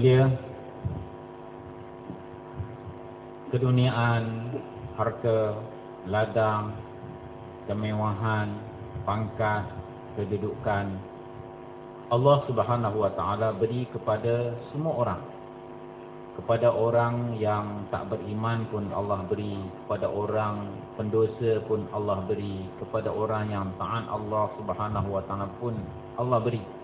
mulia keduniaan, harta, ladang, kemewahan, pangkat, kedudukan Allah Subhanahu wa taala beri kepada semua orang. Kepada orang yang tak beriman pun Allah beri, kepada orang pendosa pun Allah beri, kepada orang yang taat Allah Subhanahu wa taala pun Allah beri.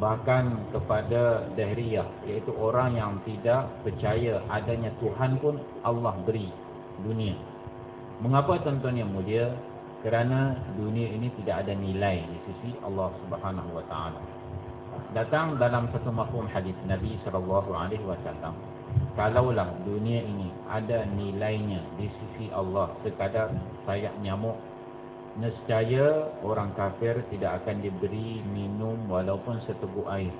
Bahkan kepada dahriyah iaitu orang yang tidak percaya adanya Tuhan pun Allah beri dunia. Mengapa tuan-tuan yang mulia? kerana dunia ini tidak ada nilai di sisi Allah Subhanahu wa taala. Datang dalam satu mafhum hadis Nabi sallallahu alaihi wasallam, kalaulah dunia ini ada nilainya di sisi Allah sekadar sayap nyamuk, nescaya orang kafir tidak akan diberi minum walaupun seteguk air.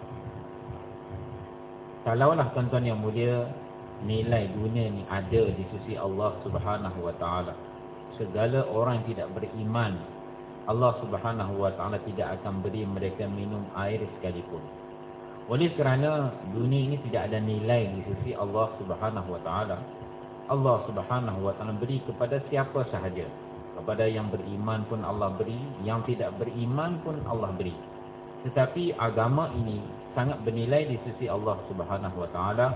Kalaulah tuan-tuan yang mulia nilai dunia ini ada di sisi Allah Subhanahu wa taala, segala orang yang tidak beriman Allah subhanahu wa ta'ala tidak akan beri mereka minum air sekalipun. Oleh kerana dunia ini tidak ada nilai di sisi Allah subhanahu wa ta'ala Allah subhanahu wa ta'ala beri kepada siapa sahaja kepada yang beriman pun Allah beri yang tidak beriman pun Allah beri. Tetapi agama ini sangat bernilai di sisi Allah subhanahu wa ta'ala.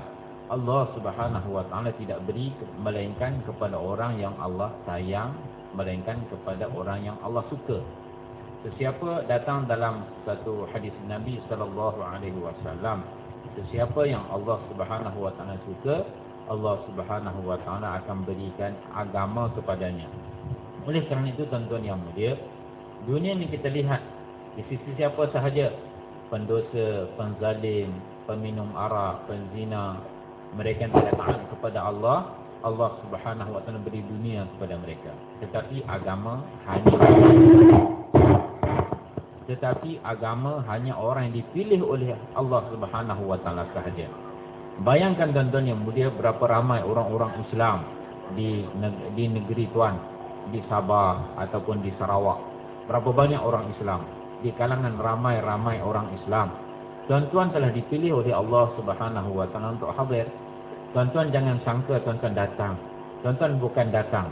Allah subhanahu wa ta'ala tidak beri melainkan kepada orang yang Allah sayang melainkan kepada orang yang Allah suka. Sesiapa datang dalam satu hadis Nabi sallallahu alaihi wasallam sesiapa yang Allah subhanahu wa ta'ala suka Allah subhanahu wa ta'ala akan berikan agama kepadanya oleh kerana itu tuan-tuan yang mulia dunia ni kita lihat di sisi siapa sahaja. Pendosa, penzalim, peminum arak, penzina, mereka yang tidak taat kepada Allah Allah subhanahu wa ta'ala beri dunia kepada mereka. Tetapi agama hanya tetapi agama hanya orang yang dipilih oleh Allah subhanahu wa ta'ala sahaja. Bayangkan tuan-tuan yang mulia berapa ramai orang-orang Islam di di negeri tuan di Sabah ataupun di Sarawak berapa banyak orang Islam di kalangan ramai-ramai orang Islam tuan-tuan telah dipilih oleh Allah subhanahu wa ta'ala untuk hadir Tuan-tuan jangan sangka tuan-tuan datang. Tuan-tuan bukan datang.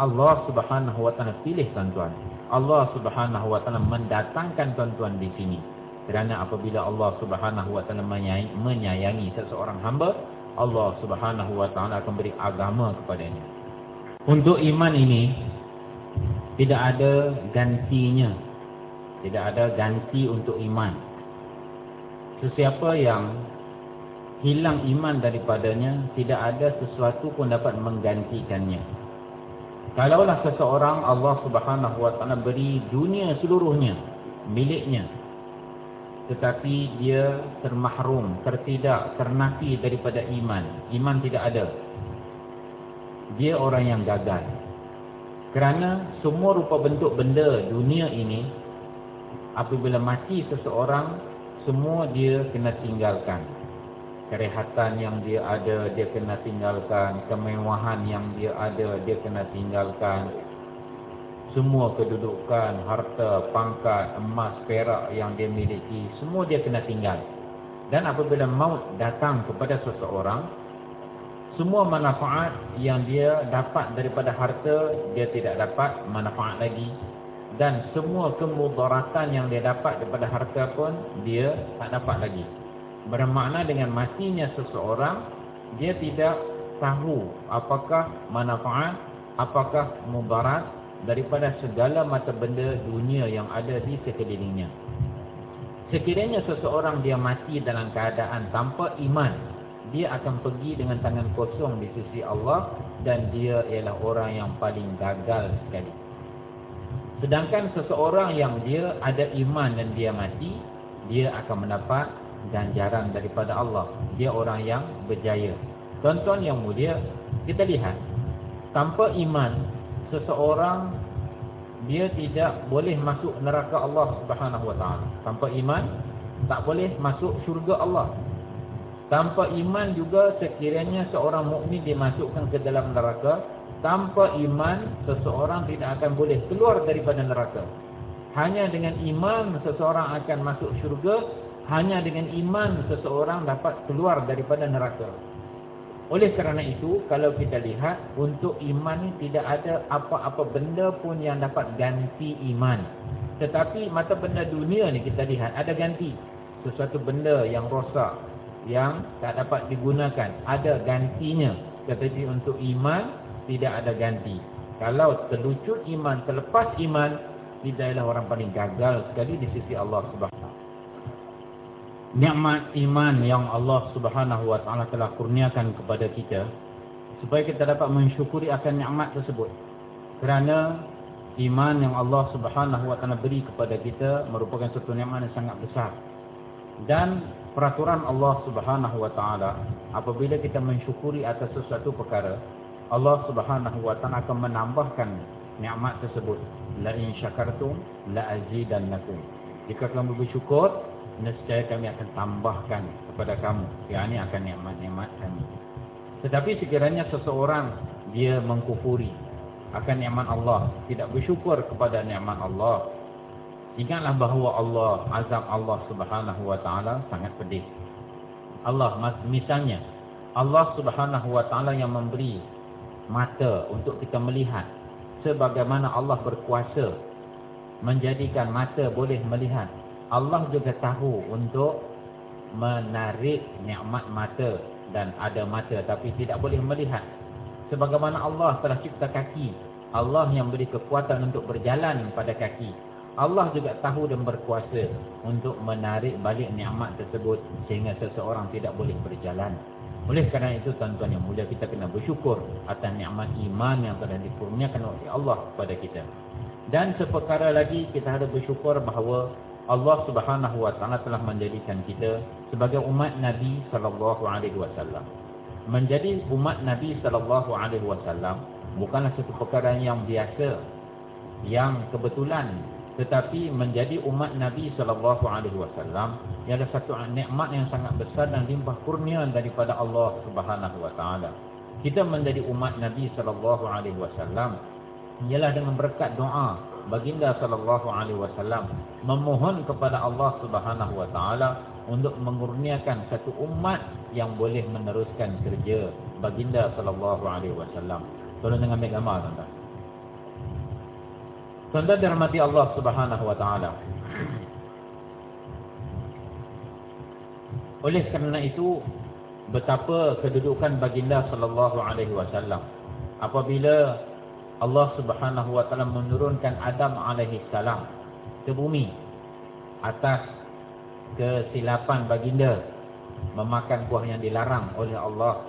Allah subhanahu wa ta'ala pilih tuan-tuan. Allah subhanahu wa ta'ala mendatangkan tuan-tuan di sini. Kerana apabila Allah subhanahu wa ta'ala menyayangi seseorang hamba, Allah subhanahu wa ta'ala akan beri agama kepadanya. Untuk iman ini, tidak ada gantinya. Tidak ada ganti untuk iman. Sesiapa yang hilang iman daripadanya tidak ada sesuatu pun dapat menggantikannya kalaulah seseorang Allah Subhanahu wa taala beri dunia seluruhnya miliknya tetapi dia termahrum tertidak ternafi daripada iman iman tidak ada dia orang yang gagal. Kerana semua rupa bentuk benda dunia ini apabila mati seseorang semua dia kena tinggalkan. Kerehatan yang dia ada dia kena tinggalkan. Kemewahan yang dia ada dia kena tinggalkan. Semua kedudukan harta pangkat emas perak yang dia miliki semua dia kena tinggal. Dan apabila maut datang kepada seseorang semua manfaat yang dia dapat daripada harta dia tidak dapat manfaat lagi. Dan semua kemudaratan yang dia dapat daripada harta pun dia tak dapat lagi. Bermakna dengan matinya seseorang dia tidak tahu apakah manfaat apakah mudarat daripada segala mata benda dunia yang ada di sekelilingnya. Sekiranya seseorang dia mati dalam keadaan tanpa iman dia akan pergi dengan tangan kosong di sisi Allah dan dia ialah orang yang paling gagal sekali sedangkan seseorang yang dia ada iman dan dia mati dia akan mendapat ganjaran daripada Allah. Dia orang yang berjaya. Tuan-tuan yang mulia, kita lihat. Tanpa iman, seseorang dia tidak boleh masuk neraka Allah Subhanahu Wa Taala. Tanpa iman, tak boleh masuk syurga Allah. Tanpa iman juga sekiranya seorang mukmin dimasukkan ke dalam neraka, tanpa iman seseorang tidak akan boleh keluar daripada neraka. Hanya dengan iman seseorang akan masuk syurga hanya dengan iman seseorang dapat keluar daripada neraka. Oleh kerana itu, kalau kita lihat, untuk iman ini tidak ada apa-apa benda pun yang dapat ganti iman. Tetapi mata benda dunia ni kita lihat, ada ganti. Sesuatu benda yang rosak, yang tak dapat digunakan, ada gantinya. Tetapi untuk iman, tidak ada ganti. Kalau terlucut iman, terlepas iman, tidaklah orang paling gagal sekali di sisi Allah Subhanahu nikmat iman yang Allah Subhanahu wa taala telah kurniakan kepada kita supaya kita dapat mensyukuri akan nikmat tersebut. Kerana iman yang Allah Subhanahu wa taala beri kepada kita merupakan satu nikmat yang sangat besar. Dan peraturan Allah Subhanahu wa taala apabila kita mensyukuri atas sesuatu perkara, Allah Subhanahu wa taala akan menambahkan nikmat tersebut. La in syakartum la azidannakum. Jika kamu bersyukur, nescaya kami akan tambahkan kepada kamu yakni akan nikmat-nikmat kami tetapi sekiranya seseorang dia mengkufuri akan nikmat Allah tidak bersyukur kepada nikmat Allah ingatlah bahawa Allah azab Allah Subhanahu wa taala sangat pedih Allah misalnya Allah Subhanahu wa taala yang memberi mata untuk kita melihat sebagaimana Allah berkuasa menjadikan mata boleh melihat Allah juga tahu untuk menarik nikmat mata dan ada mata tapi tidak boleh melihat. Sebagaimana Allah telah cipta kaki, Allah yang beri kekuatan untuk berjalan pada kaki. Allah juga tahu dan berkuasa untuk menarik balik nikmat tersebut sehingga seseorang tidak boleh berjalan. Oleh kerana itu tuan-tuan yang mulia kita kena bersyukur atas nikmat iman yang telah dikurniakan oleh Allah kepada kita. Dan seperkara lagi kita harus bersyukur bahawa Allah Subhanahu wa taala telah menjadikan kita sebagai umat Nabi sallallahu alaihi wasallam. Menjadi umat Nabi sallallahu alaihi wasallam bukanlah satu perkara yang biasa yang kebetulan tetapi menjadi umat Nabi sallallahu alaihi wasallam ialah satu nikmat yang sangat besar dan limpah kurnia daripada Allah Subhanahu wa taala. Kita menjadi umat Nabi sallallahu alaihi wasallam ialah dengan berkat doa baginda sallallahu alaihi wasallam memohon kepada Allah Subhanahu wa taala untuk mengurniakan satu umat yang boleh meneruskan kerja baginda sallallahu alaihi wasallam. Tolong dengan ambil gambar tuan-tuan. Tuan-tuan dirahmati Allah Subhanahu wa taala. Oleh kerana itu betapa kedudukan baginda sallallahu alaihi wasallam apabila Allah Subhanahu wa taala menurunkan Adam alaihi salam ke bumi atas kesilapan baginda memakan buah yang dilarang oleh Allah.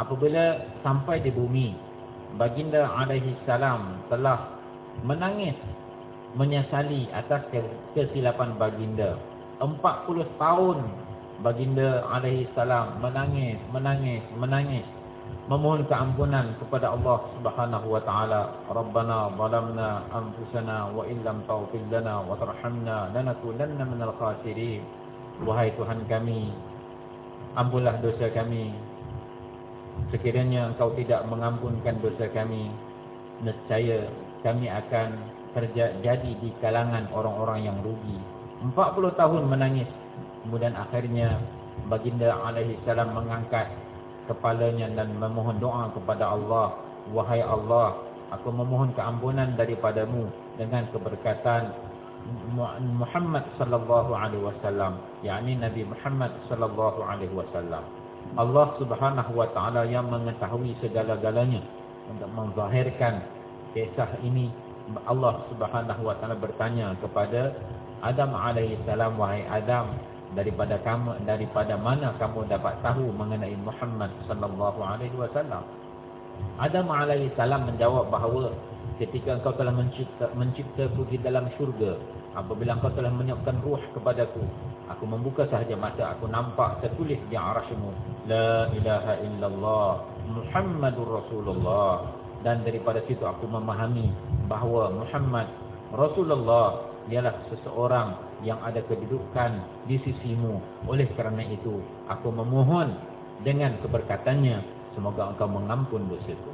Apabila sampai di bumi, baginda alaihi salam telah menangis menyesali atas kesilapan baginda. 40 tahun baginda alaihi salam menangis, menangis, menangis. Memohon keampunan kepada Allah Subhanahu wa taala. Rabbana zalamna anfusana wa illam taghfir lana wa tarhamna lanakunanna minal khasirin. Wahai Tuhan kami ampunlah dosa kami. Sekiranya engkau tidak mengampunkan dosa kami nescaya kami akan terjadi di kalangan orang-orang yang rugi. 40 tahun menangis. Kemudian akhirnya baginda alaihi salam mengangkat kepalanya dan memohon doa kepada Allah. Wahai Allah aku memohon keampunan daripadamu dengan keberkatan Muhammad sallallahu alaihi wasallam yakni Nabi Muhammad sallallahu alaihi wasallam. Allah Subhanahu wa taala yang mengetahui segala-galanya untuk menzahirkan kisah ini Allah Subhanahu wa taala bertanya kepada Adam alaihi salam wahai Adam daripada kamu daripada mana kamu dapat tahu mengenai Muhammad sallallahu alaihi wasallam? Adam alaihi salam menjawab bahawa ketika engkau telah mencipta menciptaku di dalam syurga apabila engkau telah menyiapkan ruh kepadaku aku membuka sahaja mata aku nampak tertulis di arasmu la ilaha illallah muhammadur rasulullah dan daripada situ aku memahami bahawa Muhammad Rasulullah ialah seseorang yang ada kedudukan di sisimu. Oleh kerana itu, aku memohon dengan keberkatannya, semoga engkau mengampun dosaku.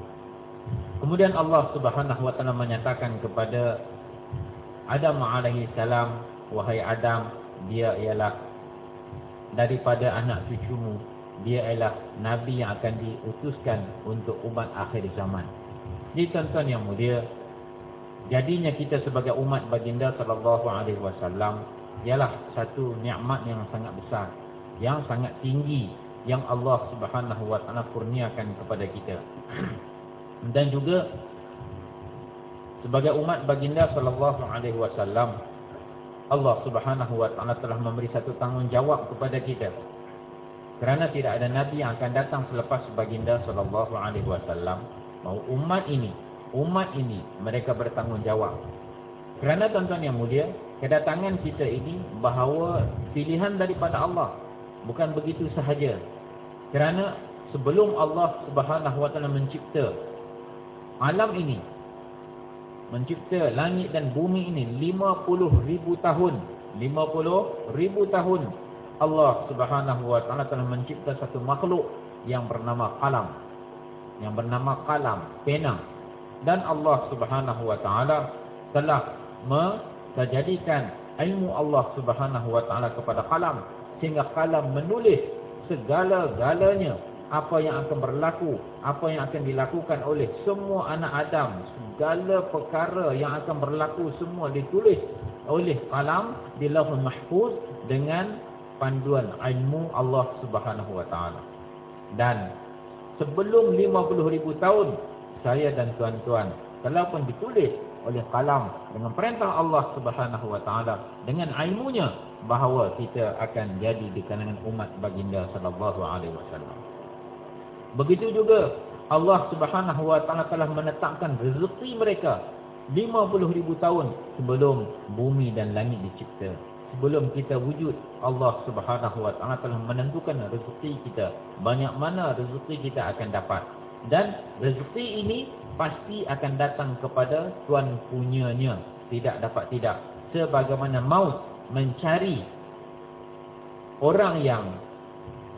Kemudian Allah Subhanahu wa taala menyatakan kepada Adam alaihi salam, wahai Adam, dia ialah daripada anak cucumu dia ialah nabi yang akan diutuskan untuk umat akhir zaman. Jadi tuan-tuan yang mulia, jadinya kita sebagai umat baginda sallallahu alaihi wasallam ialah satu nikmat yang sangat besar, yang sangat tinggi yang Allah Subhanahu wa taala kurniakan kepada kita. Dan juga sebagai umat baginda sallallahu alaihi wasallam Allah Subhanahu wa taala telah memberi satu tanggungjawab kepada kita kerana tidak ada nabi yang akan datang selepas baginda sallallahu alaihi wasallam, mau umat ini, umat ini mereka bertanggungjawab. Kerana tuan-tuan yang mulia, kedatangan kita ini bahawa pilihan daripada Allah, bukan begitu sahaja. Kerana sebelum Allah Subhanahu taala mencipta alam ini, mencipta langit dan bumi ini 50 ribu tahun, 50 ribu tahun Allah subhanahu ta'ala telah mencipta satu makhluk yang bernama kalam. Yang bernama kalam, pena. Dan Allah subhanahu wa ta'ala telah menjadikan ilmu Allah subhanahu wa ta'ala kepada kalam. Sehingga kalam menulis segala-galanya apa yang akan berlaku, apa yang akan dilakukan oleh semua anak Adam. Segala perkara yang akan berlaku semua ditulis oleh kalam di lahul mahfuz dengan panduan ilmu Allah Subhanahu wa taala. Dan sebelum 50 ribu tahun saya dan tuan-tuan telah pun ditulis oleh kalam dengan perintah Allah Subhanahu wa taala dengan ilmunya bahawa kita akan jadi di kalangan umat baginda sallallahu alaihi wasallam. Begitu juga Allah Subhanahu wa taala telah menetapkan rezeki mereka 50 ribu tahun sebelum bumi dan langit dicipta sebelum kita wujud Allah Subhanahu wa taala telah menentukan rezeki kita banyak mana rezeki kita akan dapat. Dan rezeki ini pasti akan datang kepada tuan punyanya. Tidak dapat tidak. Sebagaimana maut mencari orang yang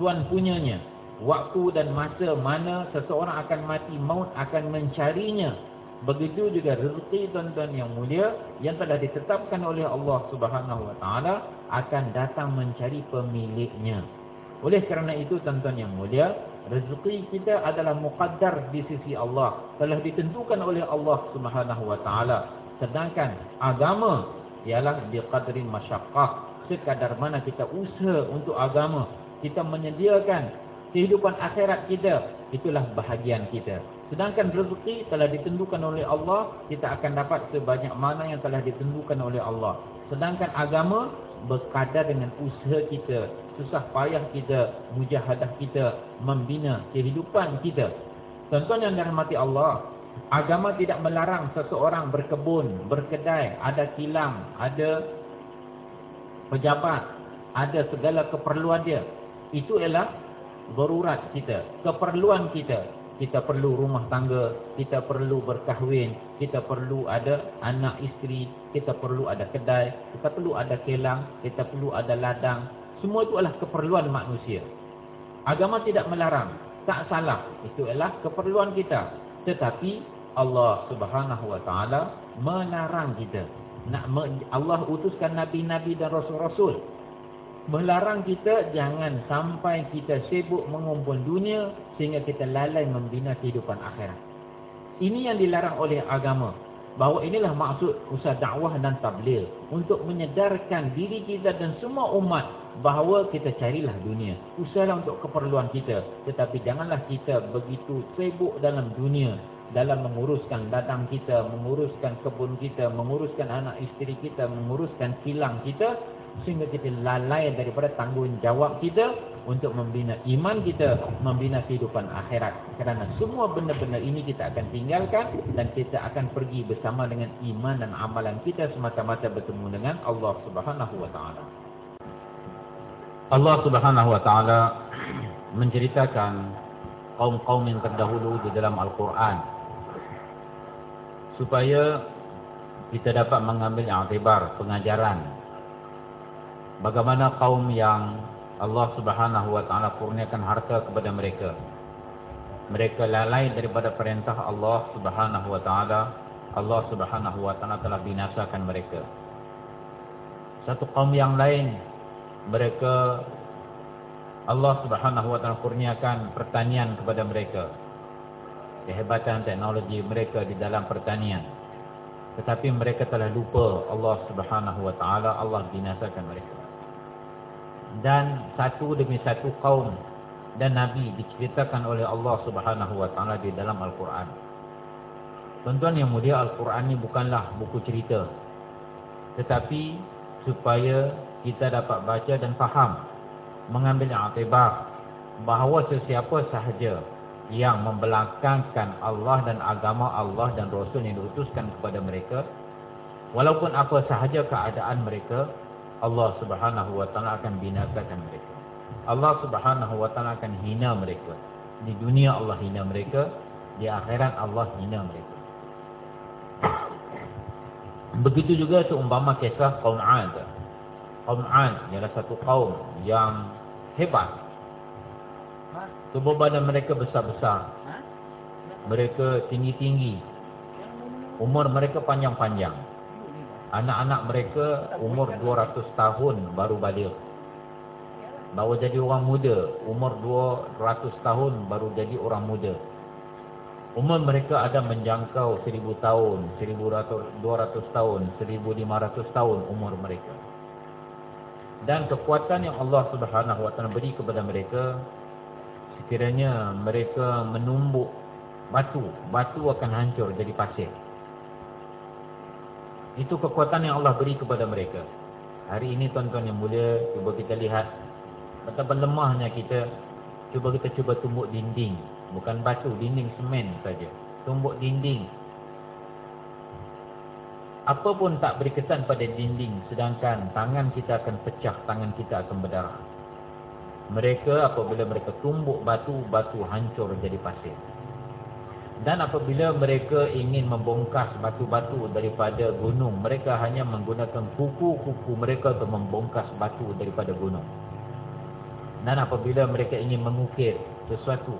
tuan punyanya waktu dan masa mana seseorang akan mati maut akan mencarinya Begitu juga rezeki tuan-tuan yang mulia yang telah ditetapkan oleh Allah Subhanahu Wa Taala akan datang mencari pemiliknya. Oleh kerana itu tuan-tuan yang mulia, rezeki kita adalah muqaddar di sisi Allah, telah ditentukan oleh Allah Subhanahu Wa Taala. Sedangkan agama ialah biqadri masyaqqah, sekadar mana kita usaha untuk agama, kita menyediakan kehidupan akhirat kita, itulah bahagian kita. Sedangkan rezeki telah ditentukan oleh Allah, kita akan dapat sebanyak mana yang telah ditentukan oleh Allah. Sedangkan agama berkadar dengan usaha kita, susah payah kita, mujahadah kita, membina kehidupan kita. Tuan-tuan yang dirahmati Allah, agama tidak melarang seseorang berkebun, berkedai, ada kilang, ada pejabat, ada segala keperluan dia. Itu ialah berurat kita, keperluan kita kita perlu rumah tangga, kita perlu berkahwin, kita perlu ada anak isteri, kita perlu ada kedai, kita perlu ada kelang, kita perlu ada ladang. Semua itu adalah keperluan manusia. Agama tidak melarang, tak salah. Itu adalah keperluan kita. Tetapi Allah Subhanahu Wa Taala melarang kita. Nak Allah utuskan nabi-nabi dan rasul-rasul melarang kita jangan sampai kita sibuk mengumpul dunia sehingga kita lalai membina kehidupan akhirat. Ini yang dilarang oleh agama. Bahawa inilah maksud usaha dakwah dan tabligh untuk menyedarkan diri kita dan semua umat bahawa kita carilah dunia. Usahalah untuk keperluan kita, tetapi janganlah kita begitu sibuk dalam dunia dalam menguruskan ladang kita, menguruskan kebun kita, menguruskan anak isteri kita, menguruskan kilang kita sehingga kita lalai daripada tanggungjawab kita untuk membina iman kita, membina kehidupan akhirat. Kerana semua benda-benda ini kita akan tinggalkan dan kita akan pergi bersama dengan iman dan amalan kita semata-mata bertemu dengan Allah Subhanahu wa taala. Allah Subhanahu wa taala menceritakan kaum-kaum yang terdahulu di dalam Al-Quran supaya kita dapat mengambil i'tibar pengajaran bagaimana kaum yang Allah Subhanahu wa taala kurniakan harta kepada mereka mereka lalai daripada perintah Allah Subhanahu wa taala Allah Subhanahu wa taala telah binasakan mereka satu kaum yang lain mereka Allah subhanahu wa ta'ala kurniakan pertanian kepada mereka. Kehebatan teknologi mereka di dalam pertanian. Tetapi mereka telah lupa Allah subhanahu wa ta'ala. Allah binasakan mereka. Dan satu demi satu kaum dan Nabi diceritakan oleh Allah subhanahu wa ta'ala di dalam Al-Quran. Tuan-tuan yang mulia Al-Quran ini bukanlah buku cerita. Tetapi supaya kita dapat baca dan faham mengambil atibar bahawa sesiapa sahaja yang membelakangkan Allah dan agama Allah dan Rasul yang diutuskan kepada mereka walaupun apa sahaja keadaan mereka Allah subhanahu wa ta'ala akan binasakan mereka Allah subhanahu wa ta'ala akan hina mereka di dunia Allah hina mereka di akhirat Allah hina mereka begitu juga seumpama kisah kaum Ad kaum Ad ialah satu kaum yang hebat. Tubuh badan mereka besar-besar. Mereka tinggi-tinggi. Umur mereka panjang-panjang. Anak-anak mereka umur 200 tahun baru balik. Baru jadi orang muda. Umur 200 tahun baru jadi orang muda. Umur mereka ada menjangkau 1000 tahun, 1200 tahun, 1500 tahun umur mereka dan kekuatan yang Allah Taala beri kepada mereka sekiranya mereka menumbuk batu batu akan hancur jadi pasir itu kekuatan yang Allah beri kepada mereka. Hari ini tuan-tuan yang mulia cuba kita lihat betapa lemahnya kita. Cuba kita cuba tumbuk dinding. Bukan batu dinding semen saja. Tumbuk dinding. Apa pun tak beri kesan pada dinding sedangkan tangan kita akan pecah, tangan kita akan berdarah. Mereka apabila mereka tumbuk batu, batu hancur jadi pasir. Dan apabila mereka ingin membongkas batu-batu daripada gunung, mereka hanya menggunakan kuku-kuku mereka untuk membongkas batu daripada gunung. Dan apabila mereka ingin mengukir sesuatu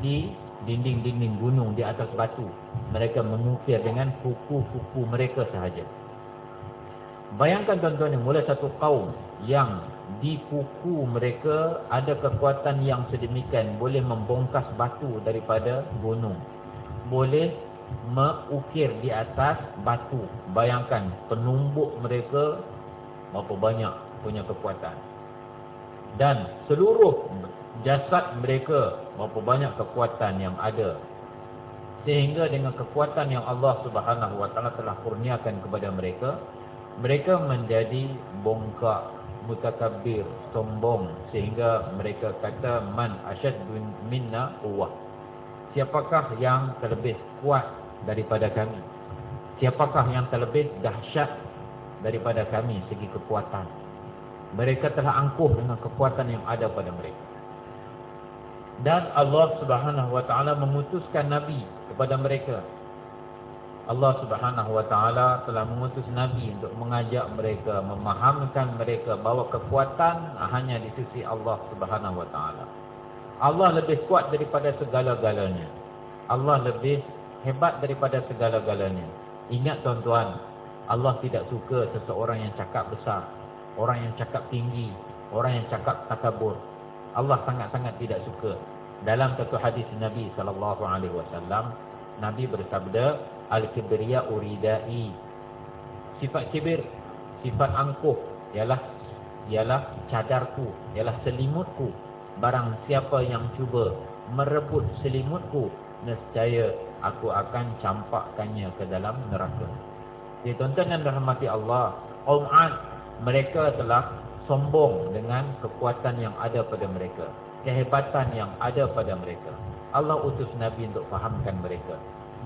di dinding-dinding gunung di atas batu. Mereka mengukir dengan kuku-kuku mereka sahaja. Bayangkan tuan-tuan mulai satu kaum yang di kuku mereka ada kekuatan yang sedemikian. Boleh membongkas batu daripada gunung. Boleh mengukir di atas batu. Bayangkan penumbuk mereka berapa banyak punya kekuatan. Dan seluruh jasad mereka berapa banyak kekuatan yang ada sehingga dengan kekuatan yang Allah Subhanahu wa taala telah kurniakan kepada mereka mereka menjadi bongkak mutakabbir sombong sehingga mereka kata man asyaddu minna quwwah. Siapakah yang terlebih kuat daripada kami? Siapakah yang terlebih dahsyat daripada kami segi kekuatan? Mereka telah angkuh dengan kekuatan yang ada pada mereka. Dan Allah Subhanahu wa taala memutuskan nabi kepada mereka. Allah Subhanahu wa taala telah mengutus nabi untuk mengajak mereka, memahamkan mereka bahawa kekuatan hanya di sisi Allah Subhanahu wa taala. Allah lebih kuat daripada segala-galanya. Allah lebih hebat daripada segala-galanya. Ingat tuan-tuan, Allah tidak suka seseorang yang cakap besar, orang yang cakap tinggi, orang yang cakap takabur. Allah sangat-sangat tidak suka. Dalam satu hadis Nabi sallallahu alaihi wasallam, Nabi bersabda, "Al-kibriya uridai." Sifat kibir, sifat angkuh ialah ialah cadarku, ialah selimutku. Barang siapa yang cuba merebut selimutku, nescaya aku akan campakkannya ke dalam neraka. Jadi tuan-tuan dan rahmati Allah, kaum mereka telah sombong dengan kekuatan yang ada pada mereka. Kehebatan yang ada pada mereka. Allah utus Nabi untuk fahamkan mereka.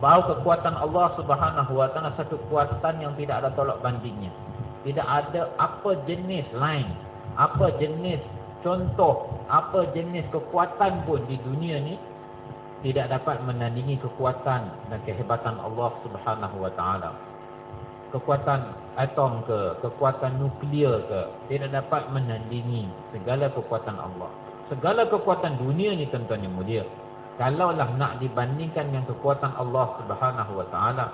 Bahawa kekuatan Allah subhanahu wa ta'ala satu kekuatan yang tidak ada tolak bandingnya. Tidak ada apa jenis lain. Apa jenis contoh. Apa jenis kekuatan pun di dunia ni. Tidak dapat menandingi kekuatan dan kehebatan Allah subhanahu wa ta'ala kekuatan atom ke, kekuatan nuklear ke, tidak dapat menandingi segala kekuatan Allah. Segala kekuatan dunia ni tuan-tuan yang mulia. Kalaulah nak dibandingkan dengan kekuatan Allah subhanahu wa ta'ala,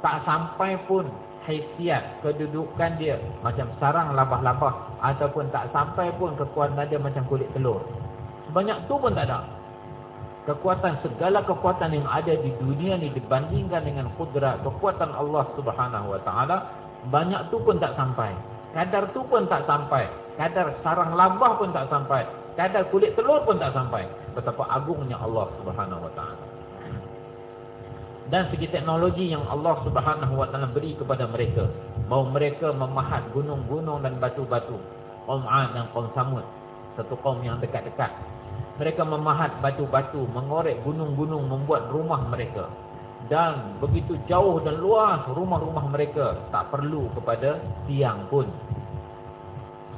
tak sampai pun haisiat kedudukan dia macam sarang labah-labah ataupun tak sampai pun kekuatan dia macam kulit telur. Sebanyak tu pun tak ada. Kekuatan segala kekuatan yang ada di dunia ni dibandingkan dengan kudrat kekuatan Allah Subhanahu Wa Taala banyak tu pun tak sampai. Kadar tu pun tak sampai. Kadar sarang labah pun tak sampai. Kadar kulit telur pun tak sampai. Betapa agungnya Allah Subhanahu Wa Taala. Dan segi teknologi yang Allah Subhanahu Wa Taala beri kepada mereka, bahawa mereka memahat gunung-gunung dan batu-batu. Kaum Ad dan kaum Samud, satu kaum yang dekat-dekat mereka memahat batu-batu, mengorek gunung-gunung, membuat rumah mereka. Dan begitu jauh dan luas rumah-rumah mereka, tak perlu kepada tiang pun.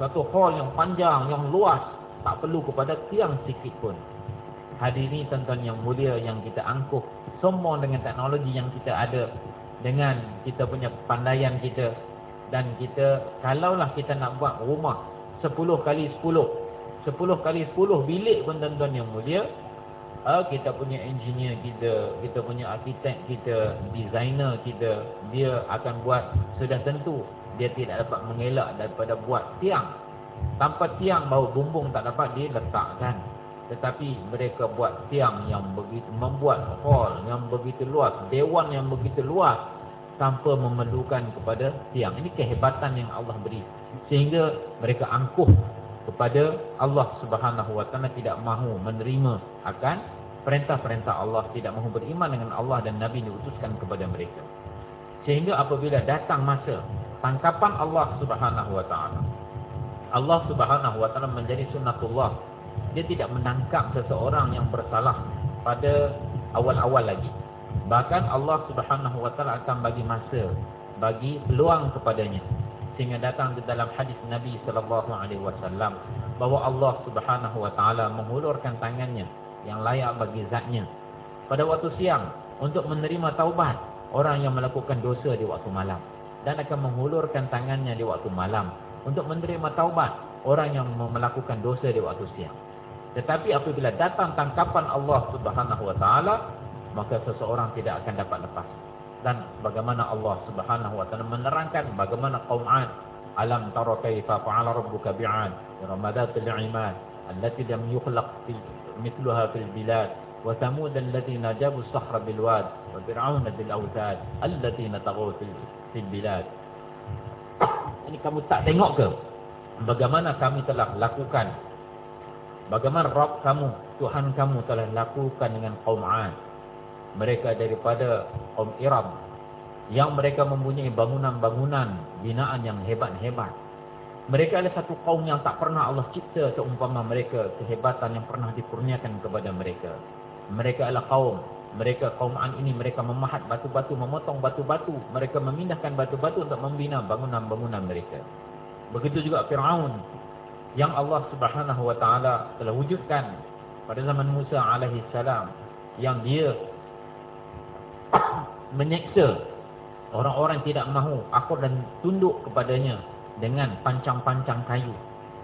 Satu hall yang panjang, yang luas, tak perlu kepada tiang sikit pun. Hari ini tuan yang mulia yang kita angkuh, semua dengan teknologi yang kita ada, dengan kita punya pandaian kita, dan kita, kalaulah kita nak buat rumah, 10 kali 10, Sepuluh kali sepuluh bilik pun tuan-tuan yang mulia uh, Kita punya engineer kita Kita punya arkitek kita Designer kita Dia akan buat Sudah tentu Dia tidak dapat mengelak daripada buat tiang Tanpa tiang bau bumbung tak dapat dia letakkan Tetapi mereka buat tiang yang begitu Membuat hall yang begitu luas Dewan yang begitu luas Tanpa memerlukan kepada tiang. Ini kehebatan yang Allah beri. Sehingga mereka angkuh kepada Allah Subhanahu wa taala tidak mahu menerima akan perintah-perintah Allah tidak mahu beriman dengan Allah dan nabi diutuskan kepada mereka. Sehingga apabila datang masa tangkapan Allah Subhanahu wa taala Allah Subhanahu wa taala menjadi sunnatullah. Dia tidak menangkap seseorang yang bersalah pada awal-awal lagi. Bahkan Allah Subhanahu wa taala akan bagi masa bagi peluang kepadanya. Sehingga datang di dalam hadis Nabi sallallahu alaihi wasallam bahwa Allah Subhanahu wa taala menghulurkan tangannya yang layak bagi zatnya pada waktu siang untuk menerima taubat orang yang melakukan dosa di waktu malam. Dan akan menghulurkan tangannya di waktu malam untuk menerima taubat orang yang melakukan dosa di waktu siang. Tetapi apabila datang tangkapan Allah Subhanahu wa taala maka seseorang tidak akan dapat lepas. Dan bagaimana Allah Subhanahu wa taala menerangkan bagaimana kaum 'ad alam tara kaifa fa'ala rabbuka bi'ad? Ramadatil 'imad allati lam yukhlaq mithluha fil bilad. Wa thamud allatheena jabu as-sahra bil wad. Wa fir'aun bil awtad allatheena taghaw fil bilad ini kamu tak tengok ke bagaimana kami telah lakukan bagaimana Rabb kamu Tuhan kamu telah lakukan dengan kaum 'ad mereka daripada kaum Iram yang mereka mempunyai bangunan-bangunan binaan yang hebat-hebat. Mereka adalah satu kaum yang tak pernah Allah cipta seumpama mereka kehebatan yang pernah dikurniakan kepada mereka. Mereka adalah kaum, mereka kaum An ini mereka memahat batu-batu, memotong batu-batu, mereka memindahkan batu-batu untuk membina bangunan-bangunan mereka. Begitu juga Firaun yang Allah Subhanahu wa taala telah wujudkan pada zaman Musa alaihi salam yang dia menyeksa orang-orang tidak mahu akur dan tunduk kepadanya dengan pancang-pancang kayu.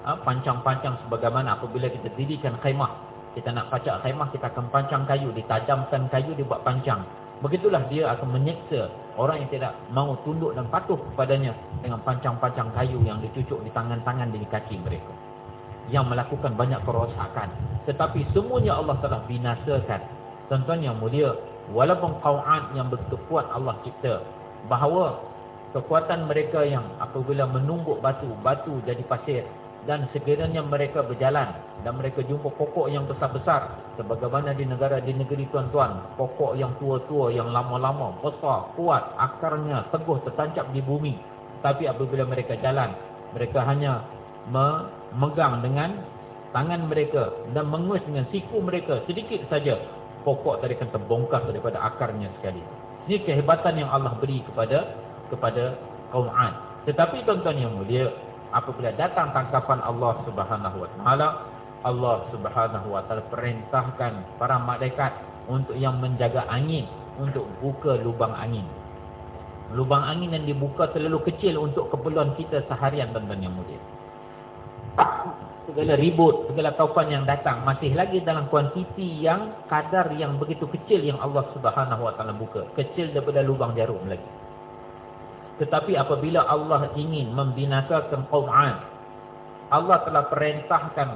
Ha, pancang-pancang sebagaimana apabila kita dirikan khaimah. Kita nak pacak khaimah, kita akan pancang kayu. Ditajamkan kayu, dibuat pancang. Begitulah dia akan menyeksa orang yang tidak mahu tunduk dan patuh kepadanya dengan pancang-pancang kayu yang dicucuk di tangan-tangan di kaki mereka. Yang melakukan banyak kerosakan. Tetapi semuanya Allah telah binasakan. Tuan-tuan yang mulia, walaupun qau'at yang begitu kuat Allah cipta bahawa kekuatan mereka yang apabila menumbuk batu batu jadi pasir dan sekiranya mereka berjalan dan mereka jumpa pokok yang besar-besar sebagaimana di negara di negeri tuan-tuan pokok yang tua-tua yang lama-lama besar kuat akarnya teguh tertancap di bumi tapi apabila mereka jalan mereka hanya memegang dengan tangan mereka dan mengus dengan siku mereka sedikit saja pokok tadi akan terbongkar daripada akarnya sekali. Ini kehebatan yang Allah beri kepada kepada kaum 'Ad. Tetapi tuan-tuan yang mulia, apabila datang tangkapan Allah Subhanahu wa taala, Allah Subhanahu wa taala perintahkan para malaikat untuk yang menjaga angin untuk buka lubang angin. Lubang angin yang dibuka terlalu kecil untuk keperluan kita seharian tuan-tuan yang mulia segala ribut, segala taufan yang datang masih lagi dalam kuantiti yang kadar yang begitu kecil yang Allah Subhanahu wa taala buka, kecil daripada lubang jarum lagi. Tetapi apabila Allah ingin membinasakan kaum 'Ad, Allah telah perintahkan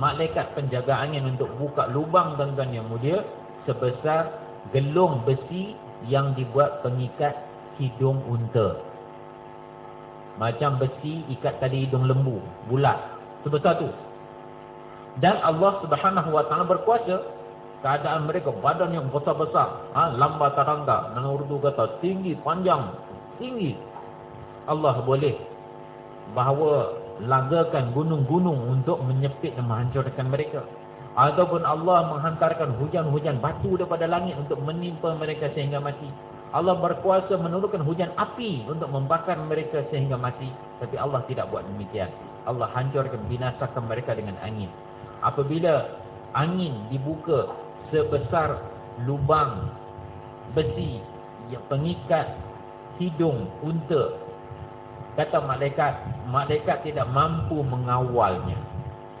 malaikat penjaga angin untuk buka lubang tuan-tuan yang mulia sebesar gelung besi yang dibuat pengikat hidung unta. Macam besi ikat tadi hidung lembu, bulat. Sebesar tu. Dan Allah Subhanahu Wa Taala berkuasa keadaan mereka badan yang besar-besar ha, lambat tarangga dan urdu kata tinggi panjang tinggi Allah boleh bahawa lagakan gunung-gunung untuk menyepit dan menghancurkan mereka. Ataupun Allah menghantarkan hujan-hujan batu daripada langit untuk menimpa mereka sehingga mati. Allah berkuasa menurunkan hujan api untuk membakar mereka sehingga mati. Tapi Allah tidak buat demikian. Allah hancurkan binasakan mereka dengan angin. Apabila angin dibuka sebesar lubang besi yang pengikat hidung unta. Kata malaikat malaikat tidak mampu mengawalnya.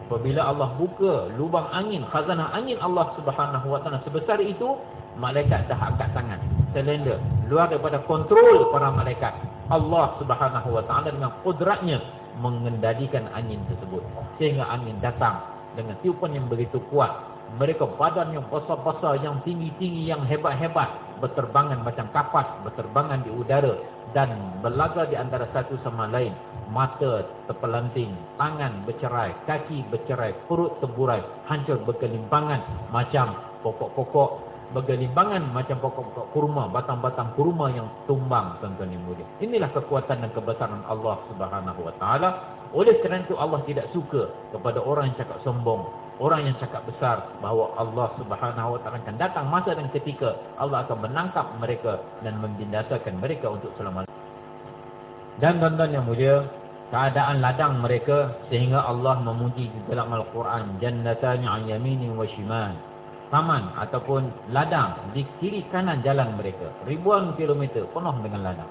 Apabila Allah buka lubang angin khazanah angin Allah Subhanahu taala sebesar itu malaikat dah angkat tangan. Selenda luar daripada kontrol para malaikat. Allah Subhanahu taala dengan kudratnya mengendalikan angin tersebut. Sehingga angin datang dengan tiupan yang begitu kuat. Mereka badan yang besar-besar, yang tinggi-tinggi, yang hebat-hebat. Berterbangan macam kapas, berterbangan di udara. Dan berlaga di antara satu sama lain. Mata terpelanting, tangan bercerai, kaki bercerai, perut terburai. Hancur berkelimpangan macam pokok-pokok. Bergelimpangan macam pokok-pokok kurma, batang-batang kurma yang tumbang tuan-tuan mulia. Inilah kekuatan dan kebesaran Allah Subhanahu Wa Taala. Oleh kerana itu Allah tidak suka kepada orang yang cakap sombong, orang yang cakap besar bahawa Allah Subhanahu taala akan datang masa dan ketika Allah akan menangkap mereka dan membinasakan mereka untuk selama-lamanya. Dan tuan-tuan yang mulia, keadaan ladang mereka sehingga Allah memuji di dalam Al-Quran jannatan 'an yaminin wa shimal. Taman ataupun ladang di kiri kanan jalan mereka, ribuan kilometer penuh dengan ladang.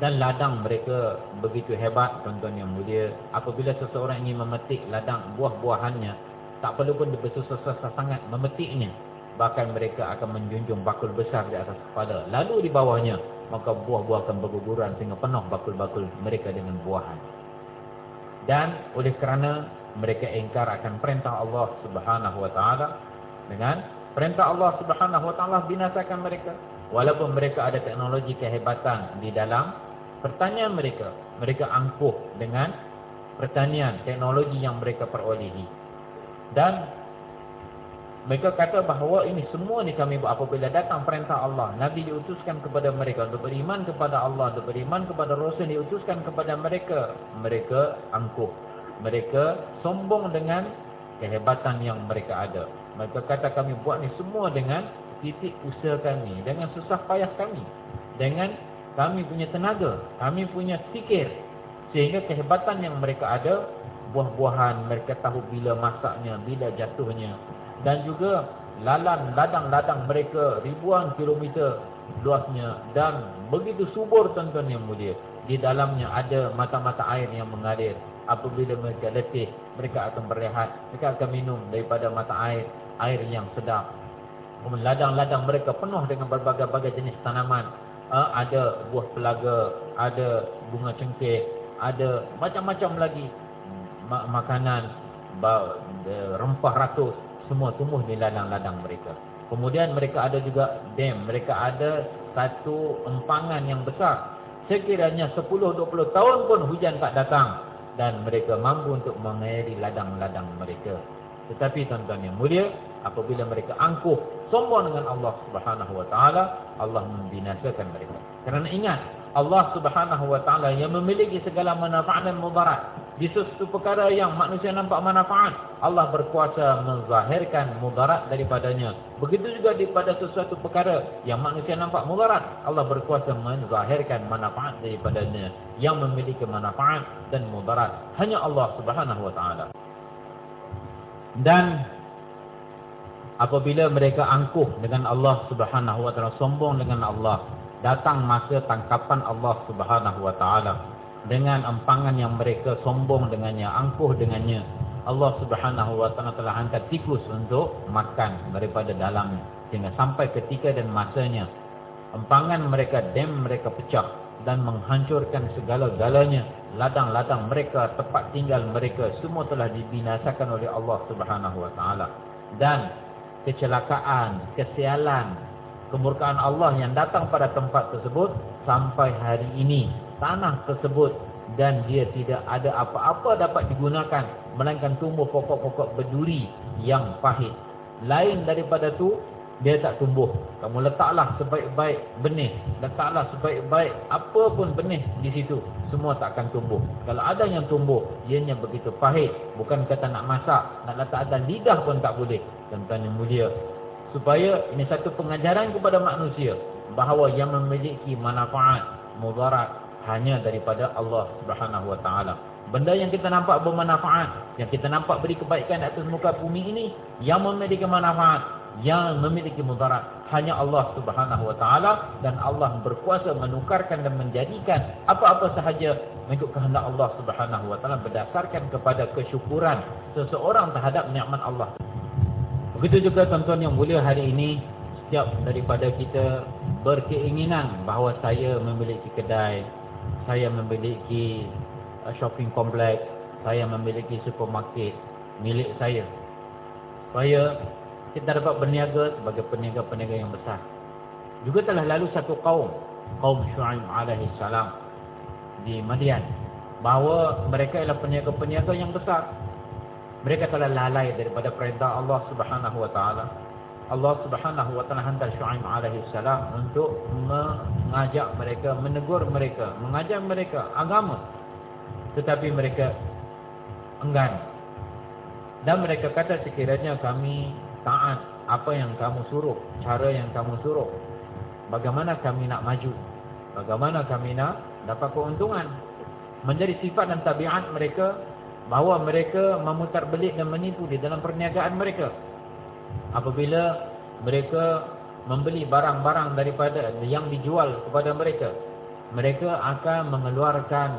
Dan ladang mereka begitu hebat tuan-tuan yang mulia, apabila seseorang ingin memetik ladang buah-buahannya tak perlu pun bersusah-susah sangat memetiknya. Bahkan mereka akan menjunjung bakul besar di atas kepala. Lalu di bawahnya, maka buah-buah akan berguguran sehingga penuh bakul-bakul mereka dengan buahan. Dan oleh kerana mereka ingkar akan perintah Allah subhanahu wa ta'ala. Dengan perintah Allah subhanahu wa ta'ala binasakan mereka. Walaupun mereka ada teknologi kehebatan di dalam pertanian mereka. Mereka angkuh dengan pertanian, teknologi yang mereka perolehi. Dan mereka kata bahawa ini semua ni kami buat apabila datang perintah Allah. Nabi diutuskan kepada mereka untuk beriman kepada Allah, untuk beriman kepada Rasul diutuskan kepada mereka. Mereka angkuh. Mereka sombong dengan kehebatan yang mereka ada. Mereka kata kami buat ni semua dengan titik usaha kami. Dengan susah payah kami. Dengan kami punya tenaga. Kami punya fikir. Sehingga kehebatan yang mereka ada buah-buahan mereka tahu bila masaknya bila jatuhnya. Dan juga lalan ladang-ladang mereka ribuan kilometer luasnya. Dan begitu subur tuan-tuan yang mulia di dalamnya ada mata-mata air yang mengalir. Apabila mereka letih mereka akan berehat. Mereka akan minum daripada mata air air yang sedap. Ladang-ladang mereka penuh dengan berbagai-bagai jenis tanaman. Ha, ada buah pelaga ada bunga cengkeh ada macam-macam lagi makanan rempah ratus semua tumbuh di ladang-ladang mereka. Kemudian mereka ada juga dam, mereka ada satu empangan yang besar. Sekiranya 10-20 tahun pun hujan tak datang dan mereka mampu untuk mengairi ladang-ladang mereka. Tetapi tuan-tuan yang mulia, apabila mereka angkuh sombong dengan Allah Subhanahu wa taala, Allah membinasakan mereka. Kerana ingat, Allah Subhanahu wa taala yang memiliki segala manfaat dan mudarat. Di sesuatu perkara yang manusia nampak manfaat, Allah berkuasa menzahirkan mudarat daripadanya. Begitu juga di pada sesuatu perkara yang manusia nampak mudarat, Allah berkuasa menzahirkan manfaat daripadanya yang memiliki manfaat dan mudarat. Hanya Allah Subhanahu wa taala. Dan apabila mereka angkuh dengan Allah Subhanahu wa taala, sombong dengan Allah, datang masa tangkapan Allah Subhanahu wa taala dengan empangan yang mereka sombong dengannya angkuh dengannya. Allah Subhanahu wa taala telah hantar tikus untuk makan daripada dalamnya sehingga sampai ketika dan masanya empangan mereka dam mereka pecah dan menghancurkan segala-galanya. Ladang-ladang mereka tempat tinggal mereka semua telah dibinasakan oleh Allah Subhanahu wa taala. Dan kecelakaan kesialan kemurkaan Allah yang datang pada tempat tersebut sampai hari ini. Tanah tersebut dan dia tidak ada apa-apa dapat digunakan melainkan tumbuh pokok-pokok berduri yang pahit. Lain daripada tu dia tak tumbuh. Kamu letaklah sebaik-baik benih letaklah sebaik-baik apa pun benih di situ semua tak akan tumbuh. Kalau ada yang tumbuh ianya begitu pahit bukan kata nak masak nak letak atas lidah pun tak boleh. Tuan-tuan yang mulia supaya ini satu pengajaran kepada manusia bahawa yang memiliki manfaat mudarat hanya daripada Allah Subhanahu wa taala. Benda yang kita nampak bermanfaat, yang kita nampak beri kebaikan atas muka bumi ini, yang memiliki manfaat, yang memiliki mudarat hanya Allah Subhanahu wa taala dan Allah berkuasa menukarkan dan menjadikan apa-apa sahaja mengikut kehendak Allah Subhanahu wa taala berdasarkan kepada kesyukuran seseorang terhadap nikmat Allah. Begitu juga tuan-tuan yang mulia hari ini setiap daripada kita berkeinginan bahawa saya memiliki kedai saya memiliki uh, shopping complex, saya memiliki supermarket milik saya. Supaya kita dapat berniaga sebagai peniaga-peniaga yang besar. Juga telah lalu satu kaum, kaum Syu'aib alaihi salam di Madian, bahawa mereka adalah peniaga-peniaga yang besar. Mereka telah lalai daripada perintah Allah Subhanahu wa taala Allah Subhanahu wa taala hantar Syuaib alaihi salam untuk mengajak mereka, menegur mereka, mengajar mereka agama. Tetapi mereka enggan. Dan mereka kata sekiranya kami taat apa yang kamu suruh, cara yang kamu suruh. Bagaimana kami nak maju? Bagaimana kami nak dapat keuntungan? Menjadi sifat dan tabiat mereka bahawa mereka memutar belik dan menipu di dalam perniagaan mereka. Apabila mereka membeli barang-barang daripada yang dijual kepada mereka mereka akan mengeluarkan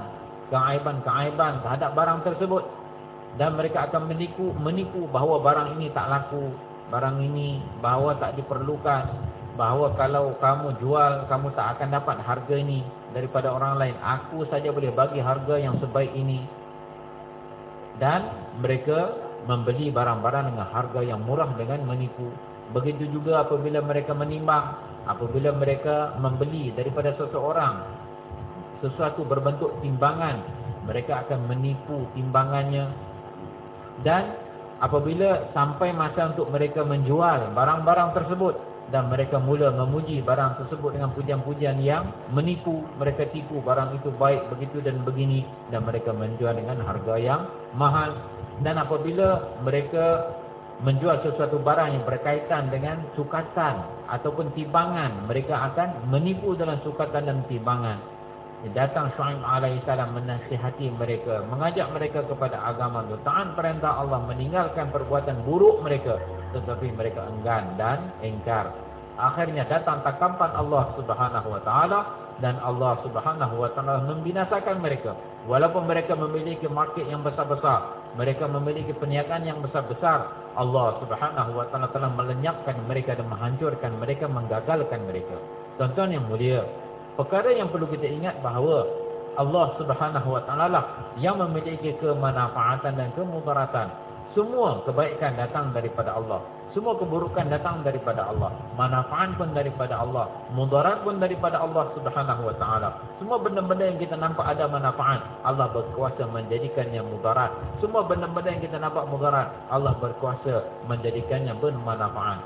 keaiban-keaiban terhadap barang tersebut. Dan mereka akan menipu menipu bahawa barang ini tak laku barang ini bahawa tak diperlukan bahawa kalau kamu jual kamu tak akan dapat harga ini daripada orang lain. Aku saja boleh bagi harga yang sebaik ini dan mereka membeli barang-barang dengan harga yang murah dengan menipu. Begitu juga apabila mereka menimbang, apabila mereka membeli daripada seseorang sesuatu berbentuk timbangan, mereka akan menipu timbangannya. Dan apabila sampai masa untuk mereka menjual barang-barang tersebut dan mereka mula memuji barang tersebut dengan pujian-pujian yang menipu, mereka tipu barang itu baik begitu dan begini. Dan mereka menjual dengan harga yang mahal. Dan apabila mereka menjual sesuatu barang yang berkaitan dengan sukatan ataupun timbangan mereka akan menipu dalam sukatan dan timbangan. Datang Shu'aib alaihissalam menasihati mereka mengajak mereka kepada agama taat perintah Allah meninggalkan perbuatan buruk mereka tetapi mereka enggan dan engkar akhirnya datang takapan Allah Subhanahu wa taala dan Allah Subhanahu wa taala membinasakan mereka. Walaupun mereka memiliki market yang besar-besar mereka memiliki perniagaan yang besar-besar Allah Subhanahu wa taala telah melenyapkan mereka dan menghancurkan mereka menggagalkan mereka. Tuan-tuan yang mulia perkara yang perlu kita ingat bahawa Allah Subhanahu wa taala lah yang memiliki kemanfaatan dan kemudaratan semua kebaikan datang daripada Allah semua keburukan datang daripada Allah. Manfaat pun daripada Allah. Mudarat pun daripada Allah subhanahu wa ta'ala. Semua benda-benda yang kita nampak ada manfaat. Allah berkuasa menjadikannya mudarat. Semua benda-benda yang kita nampak mudarat. Allah berkuasa menjadikannya bermanfaat.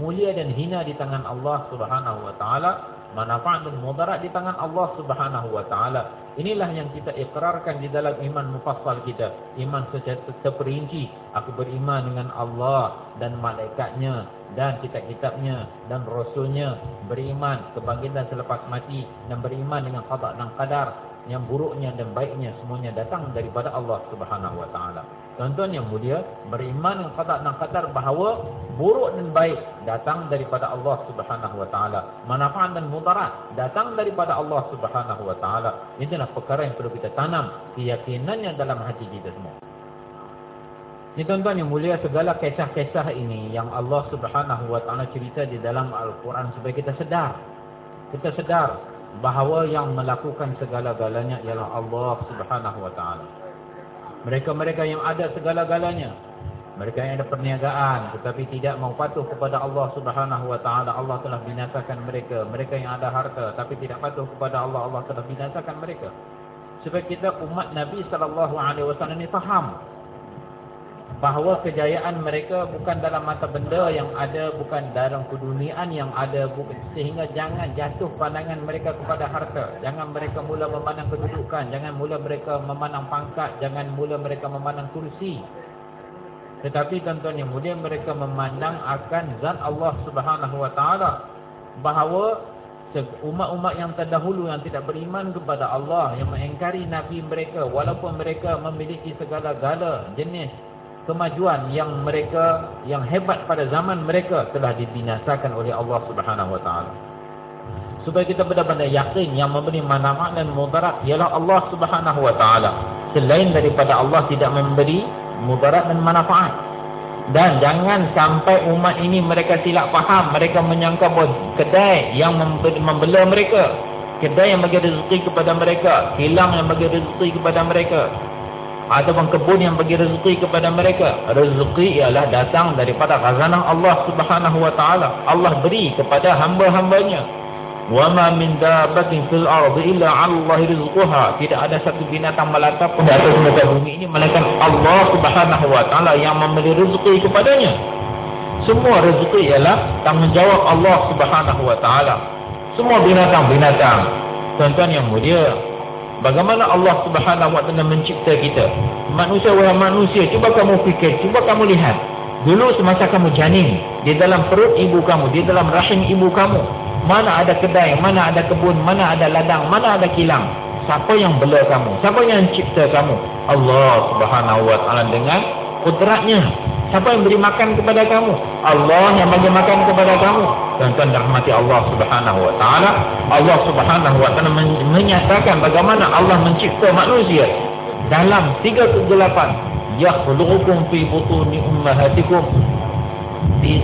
Mulia dan hina di tangan Allah subhanahu wa ta'ala manfaat dan mudarat di tangan Allah Subhanahu wa taala. Inilah yang kita ikrarkan di dalam iman mufassal kita. Iman secara terperinci. Aku beriman dengan Allah dan malaikatnya dan kitab-kitabnya dan rasulnya. Beriman kebangkitan selepas mati dan beriman dengan qada dan qadar yang buruknya dan baiknya semuanya datang daripada Allah Subhanahu wa taala. Tuan-tuan yang mulia, beriman dengan qada dan qadar bahawa buruk dan baik datang daripada Allah Subhanahu wa taala. Manfaat dan mudarat datang daripada Allah Subhanahu wa taala. Inilah perkara yang perlu kita tanam keyakinannya dalam hati kita semua. Ini tuan-tuan yang mulia segala kisah-kisah ini yang Allah Subhanahu wa taala cerita di dalam Al-Quran supaya kita sedar. Kita sedar bahawa yang melakukan segala-galanya ialah Allah Subhanahu wa taala. Mereka-mereka yang ada segala-galanya, mereka yang ada perniagaan tetapi tidak mau patuh kepada Allah Subhanahu wa taala, Allah telah binasakan mereka. Mereka yang ada harta tapi tidak patuh kepada Allah, Allah telah binasakan mereka. Supaya kita umat Nabi sallallahu alaihi wasallam ini faham bahawa kejayaan mereka bukan dalam mata benda yang ada, bukan dalam keduniaan yang ada, sehingga jangan jatuh pandangan mereka kepada harta. Jangan mereka mula memandang kedudukan, jangan mula mereka memandang pangkat, jangan mula mereka memandang kursi. Tetapi tuan-tuan yang mulia mereka memandang akan zat Allah Subhanahu Wa Taala bahawa umat-umat yang terdahulu yang tidak beriman kepada Allah yang mengingkari nabi mereka walaupun mereka memiliki segala gala jenis kemajuan yang mereka yang hebat pada zaman mereka telah dibinasakan oleh Allah Subhanahu wa. Supaya kita benar-benar yakin yang memberi manfaat dan mudarat ialah Allah Subhanahu wa. Selain daripada Allah tidak memberi mudarat dan manfaat. Dan jangan sampai umat ini mereka silap faham, mereka menyangka bahawa kedai yang membela mereka, kedai yang bagi rezeki kepada mereka, kilang yang bagi rezeki kepada mereka, ataupun kebun yang bagi rezeki kepada mereka. Rezeki ialah datang daripada khazanah Allah Subhanahu wa taala. Allah beri kepada hamba-hambanya. Wa ma min dabbatin fil ardi illa 'ala rizquha. Tidak ada satu binatang melata pun di atas muka bumi ini melainkan Allah Subhanahu wa taala yang memberi rezeki kepadanya. Semua rezeki ialah tanggungjawab Allah Subhanahu wa taala. Semua binatang-binatang. Tuan-tuan yang mulia, Bagaimana Allah subhanahu wa ta'ala mencipta kita. Manusia wahai manusia. Cuba kamu fikir. Cuba kamu lihat. Dulu semasa kamu janin. Di dalam perut ibu kamu. Di dalam rahim ibu kamu. Mana ada kedai. Mana ada kebun. Mana ada ladang. Mana ada kilang. Siapa yang bela kamu? Siapa yang cipta kamu? Allah subhanahu wa ta'ala dengan kudratnya. Siapa yang beri makan kepada kamu? Allah yang bagi makan kepada kamu. Tuan-tuan rahmati Allah subhanahu wa ta'ala. Allah subhanahu wa ta'ala menyatakan bagaimana Allah mencipta manusia. Dalam tiga kegelapan. Yakhluqukum fi butuni ummahatikum. Di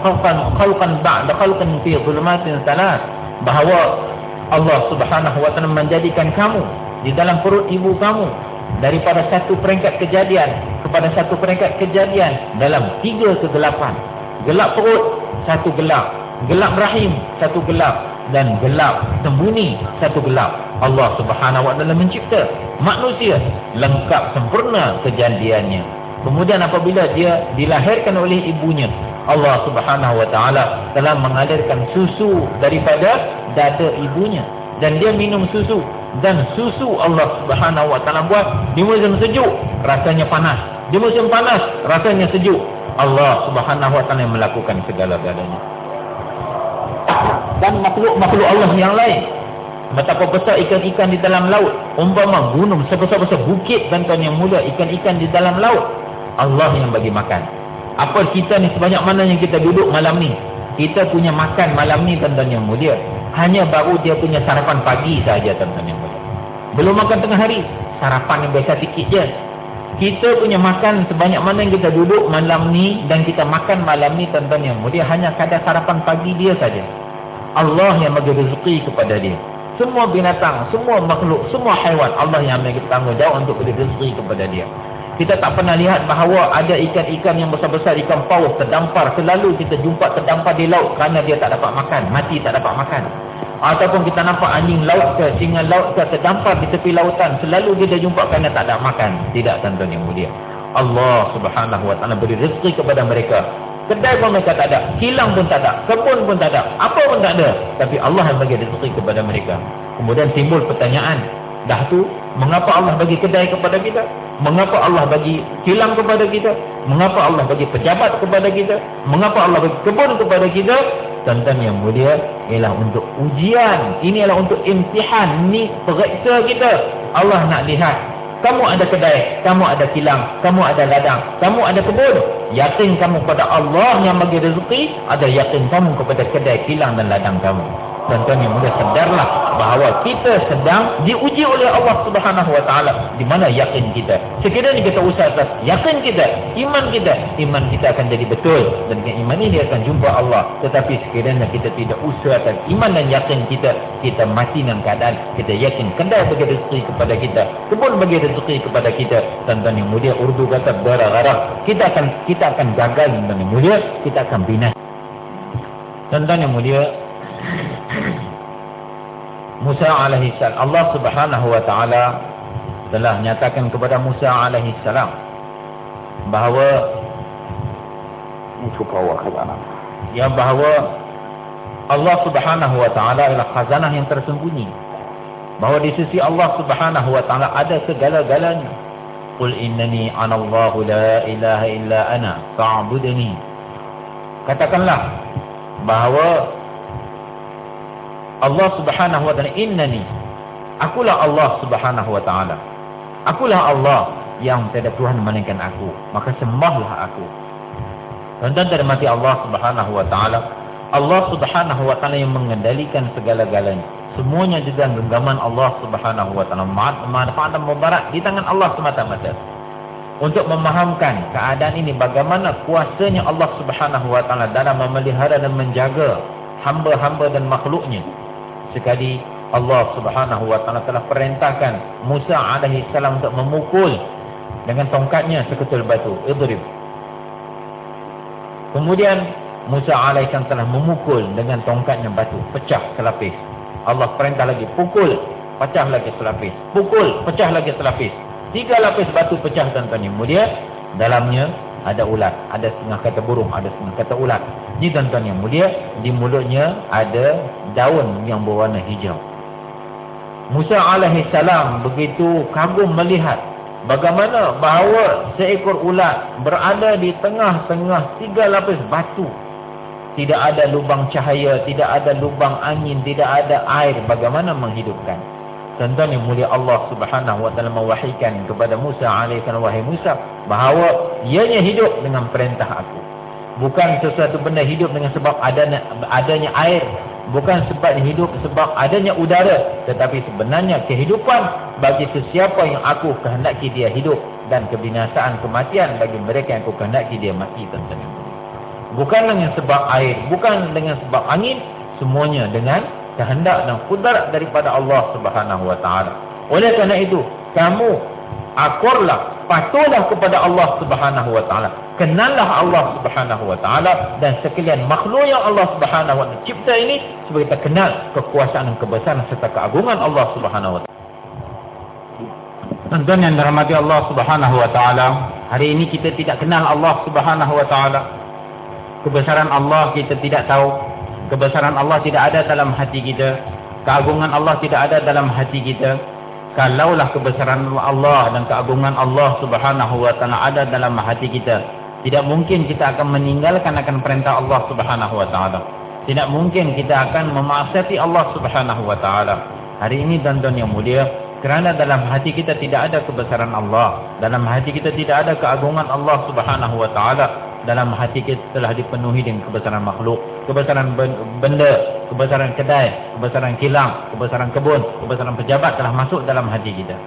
khalqan khalqan ba'da khalqan fi zulmatin salat. Bahawa Allah subhanahu wa ta'ala menjadikan kamu di dalam perut ibu kamu daripada satu peringkat kejadian kepada satu peringkat kejadian dalam tiga kegelapan. Gelap perut satu gelap. Gelap rahim satu gelap. Dan gelap sembunyi satu gelap. Allah subhanahu wa ta'ala mencipta manusia lengkap sempurna kejadiannya. Kemudian apabila dia dilahirkan oleh ibunya Allah subhanahu wa ta'ala telah mengalirkan susu daripada dada ibunya. Dan dia minum susu dan susu Allah Subhanahu wa taala buat di musim sejuk rasanya panas. Di musim panas rasanya sejuk. Allah Subhanahu wa taala yang melakukan segala-galanya. Dan makhluk-makhluk Allah yang lain. Betapa besar ikan-ikan di dalam laut umpama gunung sebesar-besar bukit tuan yang mulia ikan-ikan di dalam laut Allah yang bagi makan. Apa kita ni sebanyak mana yang kita duduk malam ni? Kita punya makan malam ni tuan-tuan yang mulia hanya baru dia punya sarapan pagi saja tuan-tuan yang mulia. Belum makan tengah hari. Sarapan yang biasa sikit je. Kita punya makan sebanyak mana yang kita duduk malam ni dan kita makan malam ni tuan-tuan yang mulia hanya kadar sarapan pagi dia saja. Allah yang bagi rezeki kepada dia. Semua binatang, semua makhluk, semua haiwan Allah yang bagi tanggungjawab untuk beri rezeki kepada dia. Kita tak pernah lihat bahawa ada ikan-ikan yang besar-besar, ikan paus terdampar. Selalu kita jumpa terdampar di laut kerana dia tak dapat makan. Mati tak dapat makan. Ataupun kita nampak anjing laut ke, singa laut ke terdampar di tepi lautan. Selalu dia jumpa kerana tak ada makan. Tidak tuan-tuan yang mulia. Allah subhanahu wa ta'ala beri rezeki kepada mereka. Kedai pun mereka tak ada. Kilang pun tak ada. Kebun pun tak ada. Apa pun tak ada. Tapi Allah yang bagi rezeki kepada mereka. Kemudian timbul pertanyaan. Dah tu, mengapa Allah bagi kedai kepada kita? Mengapa Allah bagi kilang kepada kita? Mengapa Allah bagi pejabat kepada kita? Mengapa Allah bagi kebun kepada kita? Tuan-tuan yang mulia ialah untuk ujian. Ini adalah untuk imtihan. Ini periksa kita. Allah nak lihat. Kamu ada kedai, kamu ada kilang, kamu ada ladang, kamu ada kebun. Yakin kamu kepada Allah yang bagi rezeki, ada yakin kamu kepada kedai, kilang dan ladang kamu. Tuan-tuan yang mulia sedarlah bahawa kita sedang diuji oleh Allah Subhanahu Wa Taala. Di mana yakin kita? Sekiranya kita usaha atas yakin kita, iman kita, iman kita akan jadi betul dan dengan iman ini dia akan jumpa Allah. Tetapi sekiranya kita tidak usaha atas iman dan yakin kita, kita mati dengan keadaan kita yakin kedai bagi rezeki kepada kita, kebun bagi rezeki kepada kita. Tuan-tuan yang mulia, urdu kata berarah. Kita akan kita akan gagal tuan yang mulia, kita akan binasa. Tuan-tuan yang mulia, Musa alaihi salam. Allah Subhanahu wa taala telah nyatakan kepada Musa alaihi salam bahawa ya bahawa Allah Subhanahu wa taala adalah khazanah yang tersembunyi. Bahawa di sisi Allah Subhanahu wa taala ada segala-galanya. Qul innani anallahu la ilaha illa ana fa'budni. Katakanlah bahawa Allah subhanahu wa ta'ala innani. Akulah Allah subhanahu wa ta'ala. Akulah Allah yang tiada Tuhan melainkan aku. Maka sembahlah aku. Dan dari mati Allah subhanahu wa ta'ala. Allah subhanahu wa ta'ala yang mengendalikan segala-galanya. Semuanya di dalam genggaman Allah subhanahu wa ta'ala. Manfaat dan mubarak di tangan Allah semata-mata. Untuk memahamkan keadaan ini bagaimana kuasanya Allah subhanahu wa ta'ala dalam memelihara dan menjaga hamba-hamba dan makhluknya sekali Allah Subhanahu wa taala telah perintahkan Musa alaihi salam untuk memukul dengan tongkatnya seketul batu. Idrib. Kemudian Musa alaihi salam telah memukul dengan tongkatnya batu. Pecah selapis. Allah perintah lagi pukul pecah lagi selapis. Pukul pecah lagi selapis. Tiga lapis batu pecah tuan-tuan. Kemudian dalamnya ada ulat, ada setengah kata burung, ada setengah kata ulat. Ini tuan-tuan yang mulia, di mulutnya ada daun yang berwarna hijau. Musa salam begitu kagum melihat bagaimana bahawa seekor ulat berada di tengah-tengah tiga lapis batu. Tidak ada lubang cahaya, tidak ada lubang angin, tidak ada air. Bagaimana menghidupkan? Tuan-tuan yang mulia Allah subhanahu wa ta'ala mewahikan kepada Musa alaihissalam wahai Musa bahawa ianya hidup dengan perintah aku. Bukan sesuatu benda hidup dengan sebab adanya, adanya air. Bukan sebab hidup sebab adanya udara. Tetapi sebenarnya kehidupan bagi sesiapa yang aku kehendaki dia hidup. Dan kebinasaan kematian bagi mereka yang aku kehendaki dia mati. Tuan-tuan. Bukan dengan sebab air. Bukan dengan sebab angin. Semuanya dengan kehendak dan kudrat daripada Allah Subhanahu wa taala. Oleh kerana itu, kamu akurlah, patuhlah kepada Allah Subhanahu wa taala. Kenallah Allah Subhanahu wa taala dan sekalian makhluk yang Allah Subhanahu wa taala cipta ini supaya kita kenal kekuasaan dan kebesaran serta keagungan Allah Subhanahu wa taala. Tuan-tuan yang dirahmati Allah Subhanahu wa taala, hari ini kita tidak kenal Allah Subhanahu wa taala. Kebesaran Allah kita tidak tahu, kebesaran Allah tidak ada dalam hati kita. Keagungan Allah tidak ada dalam hati kita. Kalaulah kebesaran Allah dan keagungan Allah subhanahu wa ta'ala ada dalam hati kita tidak mungkin kita akan meninggalkan akan perintah Allah subhanahu wa ta'ala. Tidak mungkin kita akan memaksiati Allah subhanahu wa ta'ala. Hari ini tuan-tuan yang mulia kerana dalam hati kita tidak ada kebesaran Allah dalam hati kita tidak ada keagungan Allah subhanahu wa ta'ala dalam hati kita telah dipenuhi dengan kebesaran makhluk, kebesaran benda, kebesaran kedai, kebesaran kilang, kebesaran kebun, kebesaran pejabat telah masuk dalam hati kita.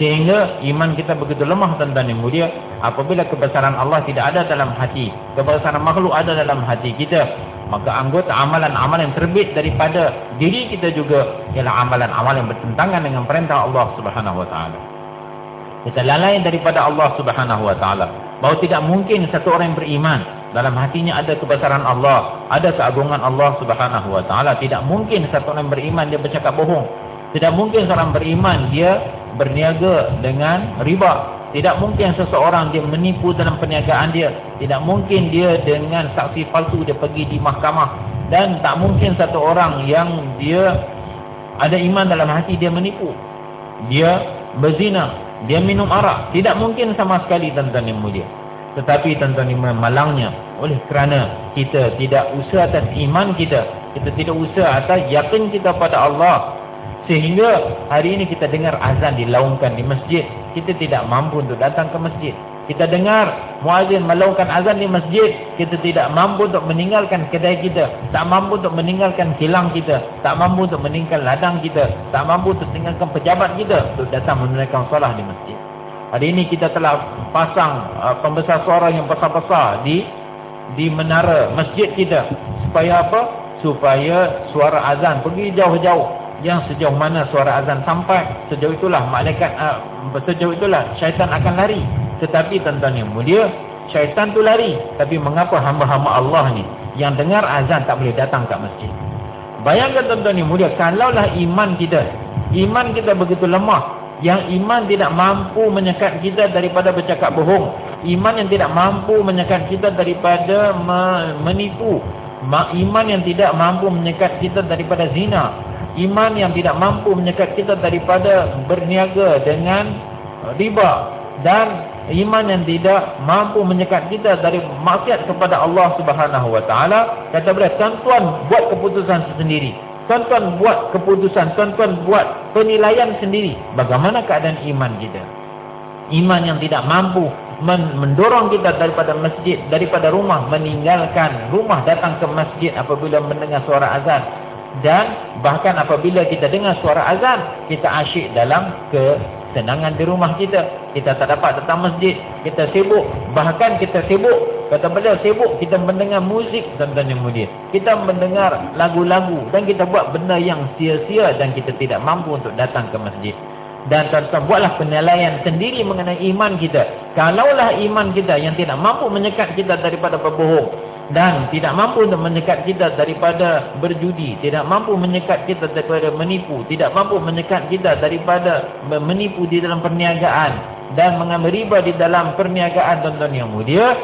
Sehingga iman kita begitu lemah tentang yang mulia apabila kebesaran Allah tidak ada dalam hati, kebesaran makhluk ada dalam hati kita, maka anggota amalan-amalan yang terbit daripada diri kita juga ialah amalan-amalan yang bertentangan dengan perintah Allah Subhanahu wa taala. Kita lalai daripada Allah Subhanahu wa taala bahawa tidak mungkin satu orang beriman dalam hatinya ada kebesaran Allah, ada keagungan Allah Subhanahu wa taala. Tidak mungkin satu orang beriman dia bercakap bohong. Tidak mungkin seorang beriman dia berniaga dengan riba. Tidak mungkin seseorang dia menipu dalam perniagaan dia. Tidak mungkin dia dengan saksi palsu dia pergi di mahkamah dan tak mungkin satu orang yang dia ada iman dalam hati dia menipu. Dia berzina, dia minum arak. Tidak mungkin sama sekali tuan-tuan yang mulia. Tetapi tuan-tuan yang malangnya. Oleh kerana kita tidak usaha atas iman kita. Kita tidak usaha atas yakin kita pada Allah. Sehingga hari ini kita dengar azan dilaungkan di masjid. Kita tidak mampu untuk datang ke masjid. Kita dengar muazin melakukan azan di masjid, kita tidak mampu untuk meninggalkan kedai kita, tak mampu untuk meninggalkan kilang kita, tak mampu untuk meninggalkan ladang kita, tak mampu untuk meninggalkan pejabat kita untuk datang menunaikan solat di masjid. Hari ini kita telah pasang uh, pembesar suara yang besar-besar di di menara masjid kita supaya apa? Supaya suara azan pergi jauh-jauh yang sejauh mana suara azan sampai sejauh itulah malaikat uh, sejauh itulah syaitan akan lari tetapi tuan-tuan yang mulia syaitan tu lari. Tapi mengapa hamba-hamba Allah ni yang dengar azan tak boleh datang ke masjid? Bayangkan tuan-tuan yang mulia kalaulah iman kita iman kita begitu lemah yang iman tidak mampu menyekat kita daripada bercakap bohong iman yang tidak mampu menyekat kita daripada menipu iman yang tidak mampu menyekat kita daripada zina iman yang tidak mampu menyekat kita daripada berniaga dengan riba dan iman yang tidak mampu menyekat kita dari maksiat kepada Allah Subhanahu wa taala kata beliau tuan-tuan buat keputusan sendiri. Tuan-tuan buat keputusan tuan-tuan buat penilaian sendiri. Bagaimana keadaan iman kita? Iman yang tidak mampu mendorong kita daripada masjid daripada rumah meninggalkan rumah datang ke masjid apabila mendengar suara azan. Dan bahkan apabila kita dengar suara azan kita asyik dalam kesenangan di rumah kita. Kita tak dapat datang masjid. Kita sibuk. Bahkan kita sibuk. Kata beliau sibuk kita mendengar muzik tuan-tuan yang mulia. Kita mendengar lagu-lagu dan kita buat benda yang sia-sia dan kita tidak mampu untuk datang ke masjid. Dan tuan-tuan buatlah penilaian sendiri mengenai iman kita. Kalaulah iman kita yang tidak mampu menyekat kita daripada berbohong dan tidak mampu untuk menyekat kita daripada berjudi, tidak mampu menyekat kita daripada menipu, tidak mampu menyekat kita daripada menipu di dalam perniagaan dan mengambil riba di dalam perniagaan tuan-tuan yang mulia,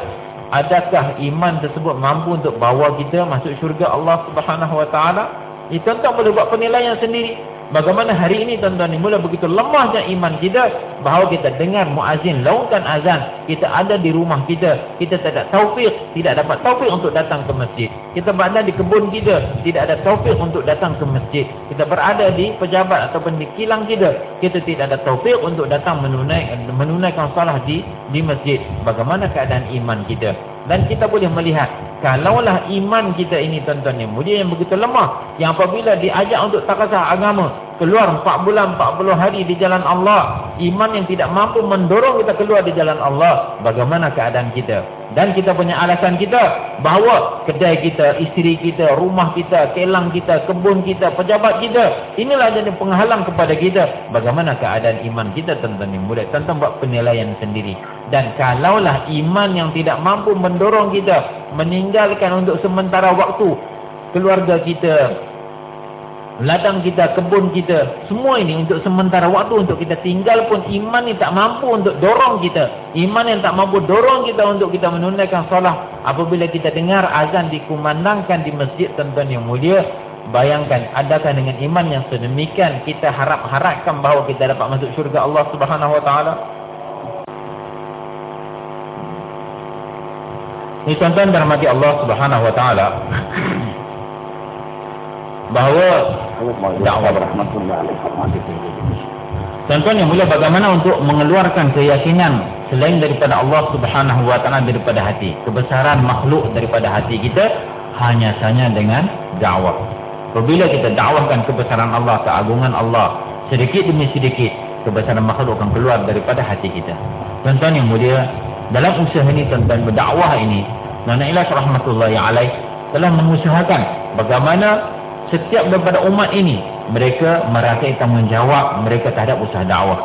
adakah iman tersebut mampu untuk bawa kita masuk syurga Allah Subhanahu wa taala? Itu tuan-tuan boleh buat penilaian sendiri. Bagaimana hari ini tuan-tuan ni mula begitu lemahnya iman kita bahawa kita dengar muazin laungkan azan, kita ada di rumah kita, kita tak ada taufik, tidak dapat taufik untuk datang ke masjid. Kita berada di kebun kita, tidak ada taufik untuk datang ke masjid. Kita berada di pejabat ataupun di kilang kita, kita tidak ada taufik untuk datang menunaikan menunaikan salah di di masjid. Bagaimana keadaan iman kita? Dan kita boleh melihat kalaulah iman kita ini tuan-tuan yang mulia yang begitu lemah yang apabila diajak untuk takasah agama keluar 4 bulan 40 hari di jalan Allah. Iman yang tidak mampu mendorong kita keluar di jalan Allah. Bagaimana keadaan kita? Dan kita punya alasan kita bahawa kedai kita isteri kita rumah kita kelang kita kebun kita pejabat kita inilah jadi penghalang kepada kita. Bagaimana keadaan iman kita tuan-tuan yang mulia tuan-tuan buat penilaian sendiri. Dan kalaulah iman yang tidak mampu mendorong kita meninggalkan untuk sementara waktu keluarga kita ladang kita, kebun kita, semua ini untuk sementara waktu untuk kita tinggal pun iman ni tak mampu untuk dorong kita. Iman yang tak mampu dorong kita untuk kita menunaikan solat apabila kita dengar azan dikumandangkan di masjid tuan-tuan yang mulia. Bayangkan adakah dengan iman yang sedemikian kita harap-harapkan bahawa kita dapat masuk syurga Allah Subhanahu Wa Taala? Ini tuan-tuan dirahmati Allah Subhanahu Wa Taala bahawa dakwah rahmatullah Tuan-tuan yang mulia bagaimana untuk mengeluarkan keyakinan selain daripada Allah Subhanahu wa taala daripada hati. Kebesaran makhluk daripada hati kita hanya saja dengan dakwah. Apabila kita dakwahkan kebesaran Allah, keagungan Allah, sedikit demi sedikit kebesaran makhluk akan keluar daripada hati kita. Tuan-tuan yang mulia, dalam usaha ini tuan-tuan berdakwah ini, Nana Ilas rahmatullahi alaih telah mengusahakan bagaimana setiap daripada umat ini mereka merasa tanggungjawab mereka terhadap usaha dakwah.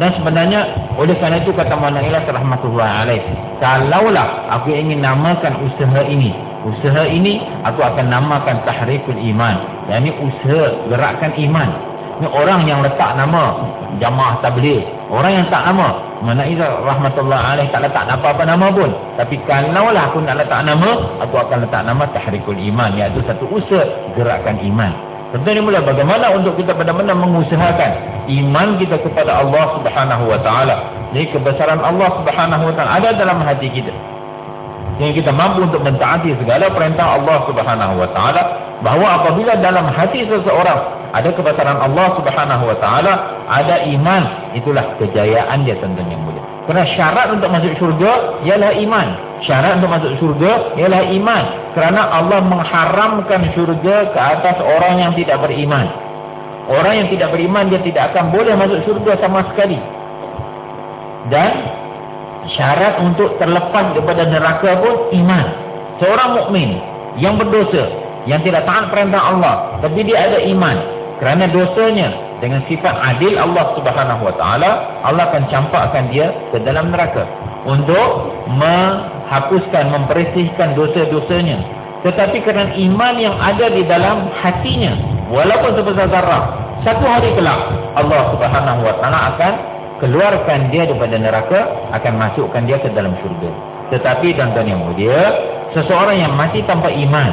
Dan sebenarnya oleh kerana itu kata Mana Ilah rahmatullahi alaih kalaulah aku ingin namakan usaha ini usaha ini aku akan namakan tahriful iman yang ini usaha gerakan iman orang yang letak nama jamaah tabligh orang yang tak nama mana Izzah rahmatullah alaih tak letak apa-apa nama pun. Tapi kalau lah aku nak letak nama, aku akan letak nama tahrikul iman. Iaitu satu usaha gerakan iman. Tentunya mula bagaimana untuk kita benar-benar mengusahakan iman kita kepada Allah subhanahu wa ta'ala. Jadi kebesaran Allah subhanahu wa ta'ala ada dalam hati kita. Yang kita mampu untuk mentaati segala perintah Allah subhanahu wa ta'ala. Bahawa apabila dalam hati seseorang ada kebesaran Allah Subhanahu wa taala, ada iman, itulah kejayaan dia tentunya mulia. Kerana syarat untuk masuk syurga ialah iman. Syarat untuk masuk syurga ialah iman. Kerana Allah mengharamkan syurga ke atas orang yang tidak beriman. Orang yang tidak beriman dia tidak akan boleh masuk syurga sama sekali. Dan syarat untuk terlepas daripada neraka pun iman. Seorang mukmin yang berdosa, yang tidak taat perintah Allah, tapi dia ada iman. Kerana dosanya dengan sifat adil Allah Subhanahu Wa Taala Allah akan campakkan dia ke dalam neraka untuk menghapuskan membersihkan dosa-dosanya tetapi kerana iman yang ada di dalam hatinya walaupun sebesar zarah satu hari kelak Allah Subhanahu Wa Taala akan keluarkan dia daripada neraka akan masukkan dia ke dalam syurga tetapi tuan-tuan yang mulia seseorang yang masih tanpa iman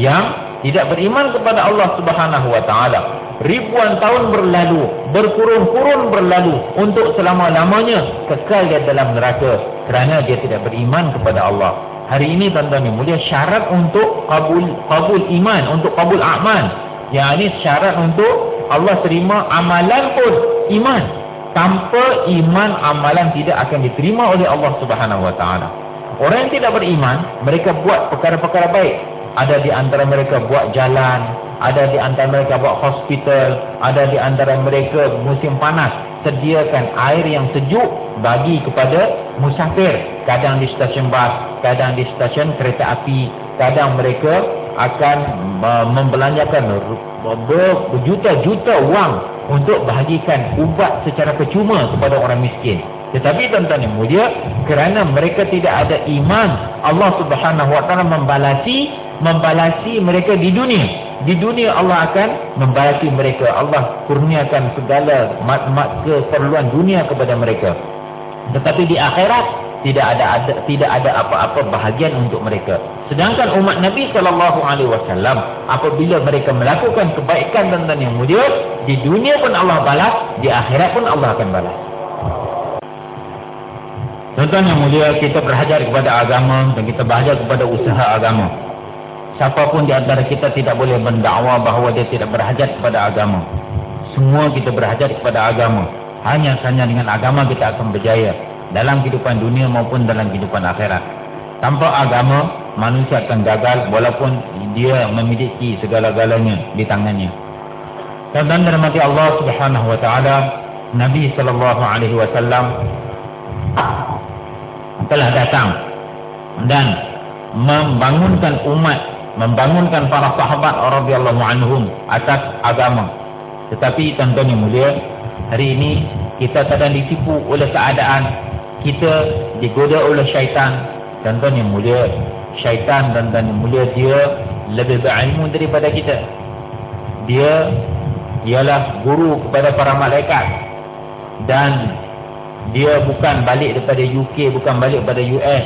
yang tidak beriman kepada Allah Subhanahu Wa Taala ribuan tahun berlalu, berkurun-kurun berlalu untuk selama-lamanya kekal dia dalam neraka kerana dia tidak beriman kepada Allah. Hari ini tuan-tuan yang mulia syarat untuk kabul kabul iman, untuk kabul amal. Yang ini syarat untuk Allah terima amalan pun iman. Tanpa iman amalan tidak akan diterima oleh Allah Subhanahu Wa Taala. Orang yang tidak beriman, mereka buat perkara-perkara baik. Ada di antara mereka buat jalan, ada di antara mereka buat hospital, ada di antara mereka musim panas sediakan air yang sejuk bagi kepada musafir, kadang di stesen bas, kadang di stesen kereta api, kadang mereka akan membelanjakan berjuta-juta wang untuk bahagikan ubat secara percuma kepada orang miskin. Tetapi tuan-tuan yang mulia, kerana mereka tidak ada iman, Allah Subhanahu Wa Taala membalasi, membalasi mereka di dunia. Di dunia Allah akan membalasi mereka. Allah kurniakan segala mat-mat keperluan dunia kepada mereka. Tetapi di akhirat tidak ada, ada tidak ada apa-apa bahagian untuk mereka sedangkan umat Nabi sallallahu alaihi wasallam apabila mereka melakukan kebaikan dan yang mulia di dunia pun Allah balas di akhirat pun Allah akan balas Tuan-tuan yang mulia, kita berhajar kepada agama dan kita berhajar kepada usaha agama. Siapapun di antara kita tidak boleh mendakwa bahawa dia tidak berhajat kepada agama. Semua kita berhajat kepada agama. Hanya sahaja dengan agama kita akan berjaya. Dalam kehidupan dunia maupun dalam kehidupan akhirat. Tanpa agama, manusia akan gagal walaupun dia memiliki segala-galanya di tangannya. Dan dirahmati Allah subhanahu wa ta'ala, Nabi sallallahu alaihi wasallam telah datang dan membangunkan umat membangunkan para sahabat radhiyallahu anhum atas agama. Tetapi tuan-tuan yang mulia, hari ini kita sedang ditipu oleh keadaan, kita digoda oleh syaitan. Tuan-tuan yang mulia, syaitan tuan-tuan yang mulia dia lebih berilmu daripada kita. Dia ialah guru kepada para malaikat dan dia bukan balik daripada UK, bukan balik daripada US,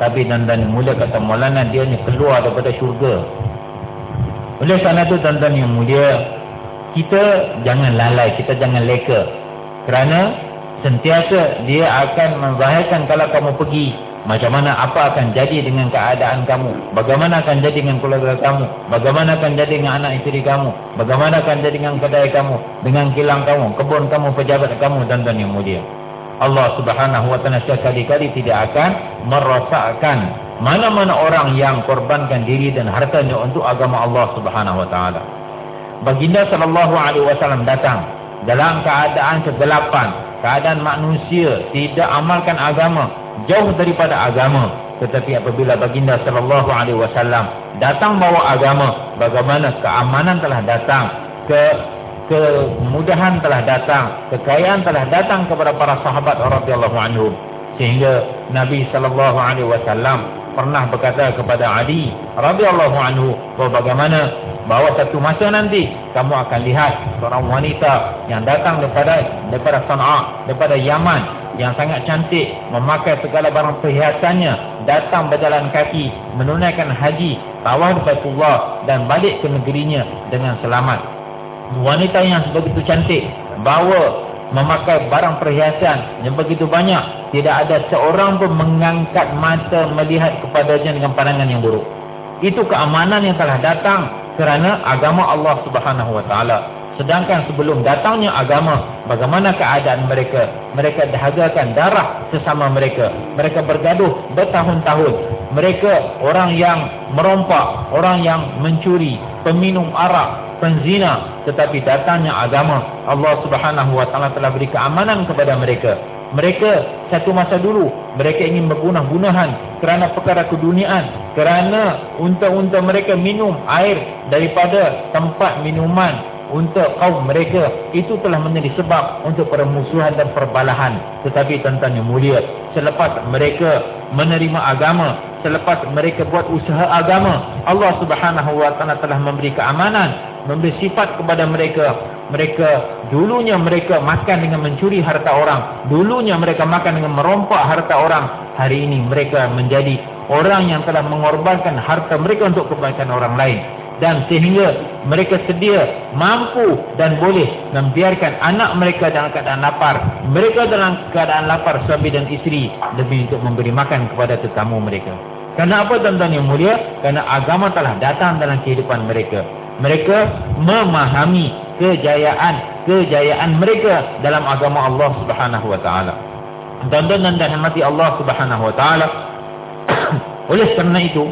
tapi dan-dan mulia kata Maulana dia ni keluar daripada syurga. Oleh kerana itu dan-dan yang mulia, kita jangan lalai, kita jangan leka. Kerana sentiasa dia akan menzahirkan kalau kamu pergi. Macam mana apa akan jadi dengan keadaan kamu. Bagaimana akan jadi dengan keluarga kamu. Bagaimana akan jadi dengan anak isteri kamu. Bagaimana akan jadi dengan kedai kamu. Dengan kilang kamu, kebun kamu, pejabat kamu dan-dan yang mulia. Allah subhanahu wa ta'ala sekali-kali tidak akan merosakkan mana-mana orang yang korbankan diri dan hartanya untuk agama Allah subhanahu wa ta'ala. Baginda sallallahu alaihi wasallam datang dalam keadaan kegelapan, keadaan manusia tidak amalkan agama, jauh daripada agama. Tetapi apabila baginda sallallahu alaihi wasallam datang bawa agama, bagaimana keamanan telah datang ke kemudahan telah datang, kekayaan telah datang kepada para sahabat radhiyallahu anhum sehingga Nabi sallallahu alaihi wasallam pernah berkata kepada Ali radhiyallahu anhu bagaimana bahawa satu masa nanti kamu akan lihat seorang wanita yang datang daripada daripada Sana'a daripada Yaman yang sangat cantik memakai segala barang perhiasannya datang berjalan kaki menunaikan haji tawaf Baitullah dan balik ke negerinya dengan selamat. Wanita yang begitu cantik bawa memakai barang perhiasan yang begitu banyak tidak ada seorang pun mengangkat mata melihat kepadanya dengan pandangan yang buruk itu keamanan yang telah datang kerana agama Allah Subhanahu wa taala Sedangkan sebelum datangnya agama, bagaimana keadaan mereka? Mereka dahagakan darah sesama mereka. Mereka bergaduh bertahun-tahun. Mereka orang yang merompak, orang yang mencuri, peminum arak, penzina. Tetapi datangnya agama, Allah subhanahu wa ta'ala telah beri keamanan kepada mereka. Mereka satu masa dulu mereka ingin bergunah-gunahan kerana perkara keduniaan, kerana unta-unta mereka minum air daripada tempat minuman untuk kaum mereka. Itu telah menjadi sebab untuk permusuhan dan perbalahan. Tetapi tentang yang mulia selepas mereka menerima agama selepas mereka buat usaha agama Allah subhanahu wa ta'ala telah memberi keamanan memberi sifat kepada mereka mereka dulunya mereka makan dengan mencuri harta orang dulunya mereka makan dengan merompak harta orang hari ini mereka menjadi orang yang telah mengorbankan harta mereka untuk kebaikan orang lain dan sehingga mereka sedia mampu dan boleh membiarkan anak mereka dalam keadaan lapar mereka dalam keadaan lapar suami dan isteri demi untuk memberi makan kepada tetamu mereka Karena apa tuan-tuan yang mulia? Karena agama telah datang dalam kehidupan mereka. Mereka memahami kejayaan kejayaan mereka dalam agama Allah Subhanahu wa taala. Tuan-tuan dan dirahmati Allah Subhanahu wa taala. Oleh kerana itu,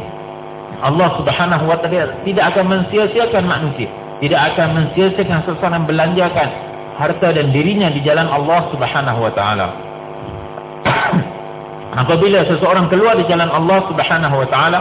Allah Subhanahu wa taala tidak akan mensia-siakan manusia, tidak akan mensia-siakan seseorang belanjakan harta dan dirinya di jalan Allah Subhanahu wa taala. Apabila seseorang keluar di jalan Allah Subhanahu wa taala,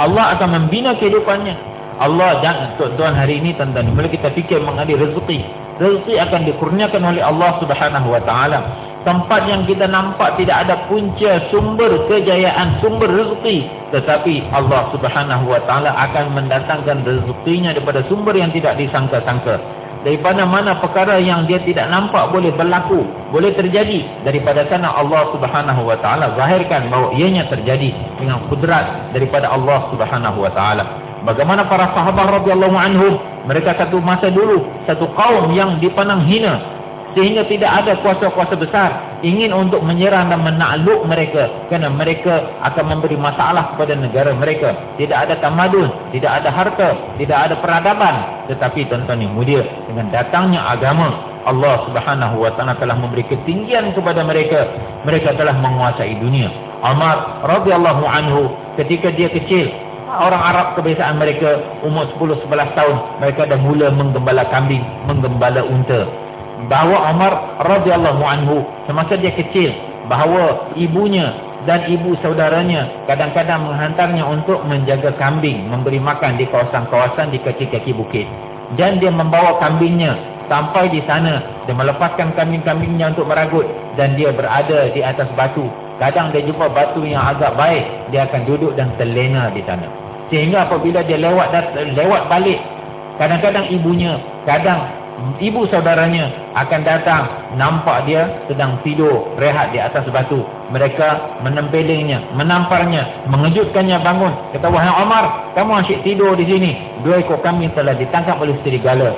Allah akan membina kehidupannya. Allah dan tuan hari ini tuan-tuan. Bila kita fikir mengenai rezeki. Rezeki akan dikurniakan oleh Allah Subhanahu wa taala. Tempat yang kita nampak tidak ada punca sumber kejayaan sumber rezeki. Tetapi Allah Subhanahu wa taala akan mendatangkan rezekinya daripada sumber yang tidak disangka-sangka. Daripada mana perkara yang dia tidak nampak boleh berlaku boleh terjadi. Daripada sana Allah Subhanahu wa taala zahirkan bahawa ianya terjadi dengan kudrat daripada Allah Subhanahu wa taala Bagaimana para sahabat radhiyallahu anhum mereka satu masa dulu satu kaum yang dipandang hina. Sehingga tidak ada kuasa-kuasa besar ingin untuk menyerang dan menakluk mereka. Kerana mereka akan memberi masalah kepada negara mereka. Tidak ada tamadun tidak ada harta tidak ada peradaban. Tetapi tuan-tuan yang mulia dengan datangnya agama Allah Subhanahu wa taala telah memberi ketinggian kepada mereka. Mereka telah menguasai dunia. Umar radhiyallahu anhu ketika dia kecil orang Arab kebiasaan mereka umur 10-11 tahun mereka dah mula menggembala kambing menggembala unta. Bahawa Umar radhiyallahu anhu semasa dia kecil bahawa ibunya dan ibu saudaranya kadang-kadang menghantarnya untuk menjaga kambing memberi makan di kawasan-kawasan di kaki-kaki bukit. Dan dia membawa kambingnya sampai di sana. Dia melepaskan kambing-kambingnya untuk meragut dan dia berada di atas batu kadang dia jumpa batu yang agak baik dia akan duduk dan terlena di sana. Sehingga apabila dia lewat lewat balik kadang-kadang ibunya kadang ibu saudaranya akan datang nampak dia sedang tidur rehat di atas batu. Mereka menempelingnya menamparnya mengejutkannya bangun. Kata wahai Omar kamu asyik tidur di sini. Dua ekor kambing telah ditangkap oleh serigala.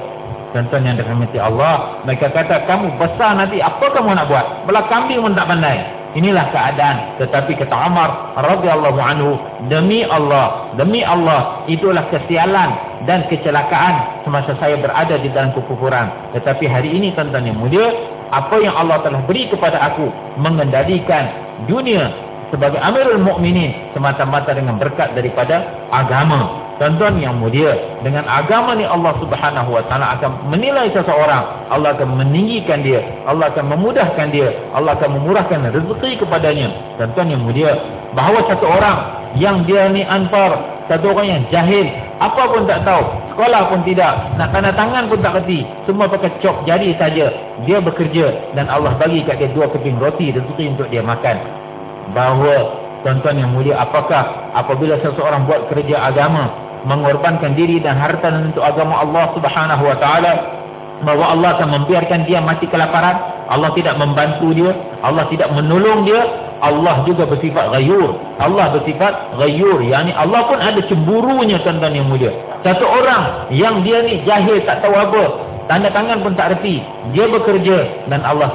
Tuan-tuan yang dirahmati Allah mereka kata kamu besar nanti apa kamu nak buat? Belah kambing pun tak pandai inilah keadaan. Tetapi kata Umar radhiyallahu anhu demi Allah demi Allah itulah kesialan dan kecelakaan semasa saya berada di dalam kekufuran. Tetapi hari ini tuan-tuan yang mulia apa yang Allah telah beri kepada aku mengendalikan dunia sebagai amirul mukminin semata-mata dengan berkat daripada agama Tuan-tuan yang mulia, dengan agama ni Allah Subhanahu wa taala akan menilai seseorang, Allah akan meninggikan dia, Allah akan memudahkan dia, Allah akan memurahkan rezeki kepadanya. Tuan-tuan yang mulia, bahawa satu orang yang dia ni anfar, satu orang yang jahil, apa pun tak tahu, sekolah pun tidak, nak tanda tangan pun tak kerti, semua pakai cok jari saja. Dia bekerja dan Allah bagi kat dia dua keping roti rezeki untuk dia makan. Bahawa tuan-tuan yang mulia, apakah apabila seseorang buat kerja agama, mengorbankan diri dan harta untuk agama Allah Subhanahu wa taala bahwa Allah akan membiarkan dia mati kelaparan Allah tidak membantu dia Allah tidak menolong dia Allah juga bersifat ghayur. Allah bersifat ghayur yakni Allah pun ada cemburunya tuan-tuan yang mulia. Satu orang yang dia ni jahil tak tahu apa tanda tangan pun tak reti dia bekerja dan Allah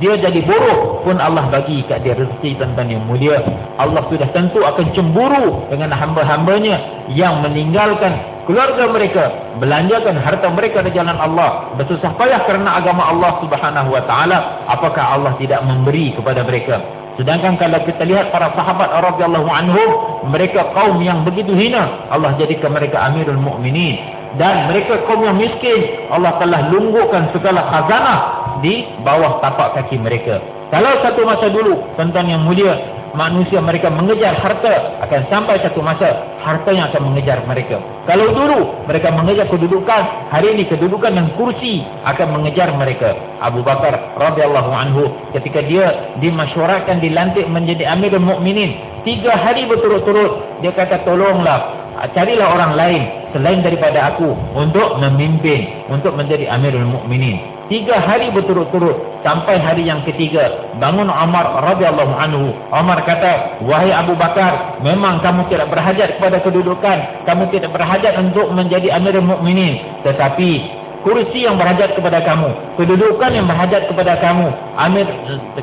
dia jadi buruk pun Allah bagi kat dia rezeki tuan-tuan yang mulia. Allah sudah tentu akan cemburu dengan hamba-hambanya yang meninggalkan keluarga mereka, belanjakan harta mereka di jalan Allah, bersusah payah kerana agama Allah Subhanahu wa taala, apakah Allah tidak memberi kepada mereka? Sedangkan kalau kita lihat para sahabat radhiyallahu anhum, mereka kaum yang begitu hina, Allah jadikan mereka amirul mukminin. Dan mereka kaum yang miskin, Allah telah lungguhkan segala khazanah di bawah tapak kaki mereka. Kalau satu masa dulu, tentang yang mulia, manusia mereka mengejar harta akan sampai satu masa hartanya akan mengejar mereka. Kalau dulu mereka mengejar kedudukan hari ini kedudukan dan kursi akan mengejar mereka. Abu Bakar radhiyallahu anhu ketika dia dimasyuratkan dilantik menjadi amirul mukminin tiga hari berturut-turut dia kata tolonglah carilah orang lain selain daripada aku untuk memimpin untuk menjadi amirul mukminin Tiga hari berturut-turut sampai hari yang ketiga bangun Umar radhiyallahu anhu. Umar kata, "Wahai Abu Bakar, memang kamu tidak berhajat kepada kedudukan, kamu tidak berhajat untuk menjadi Amirul Mukminin, tetapi kursi yang berhajat kepada kamu, kedudukan yang berhajat kepada kamu, amir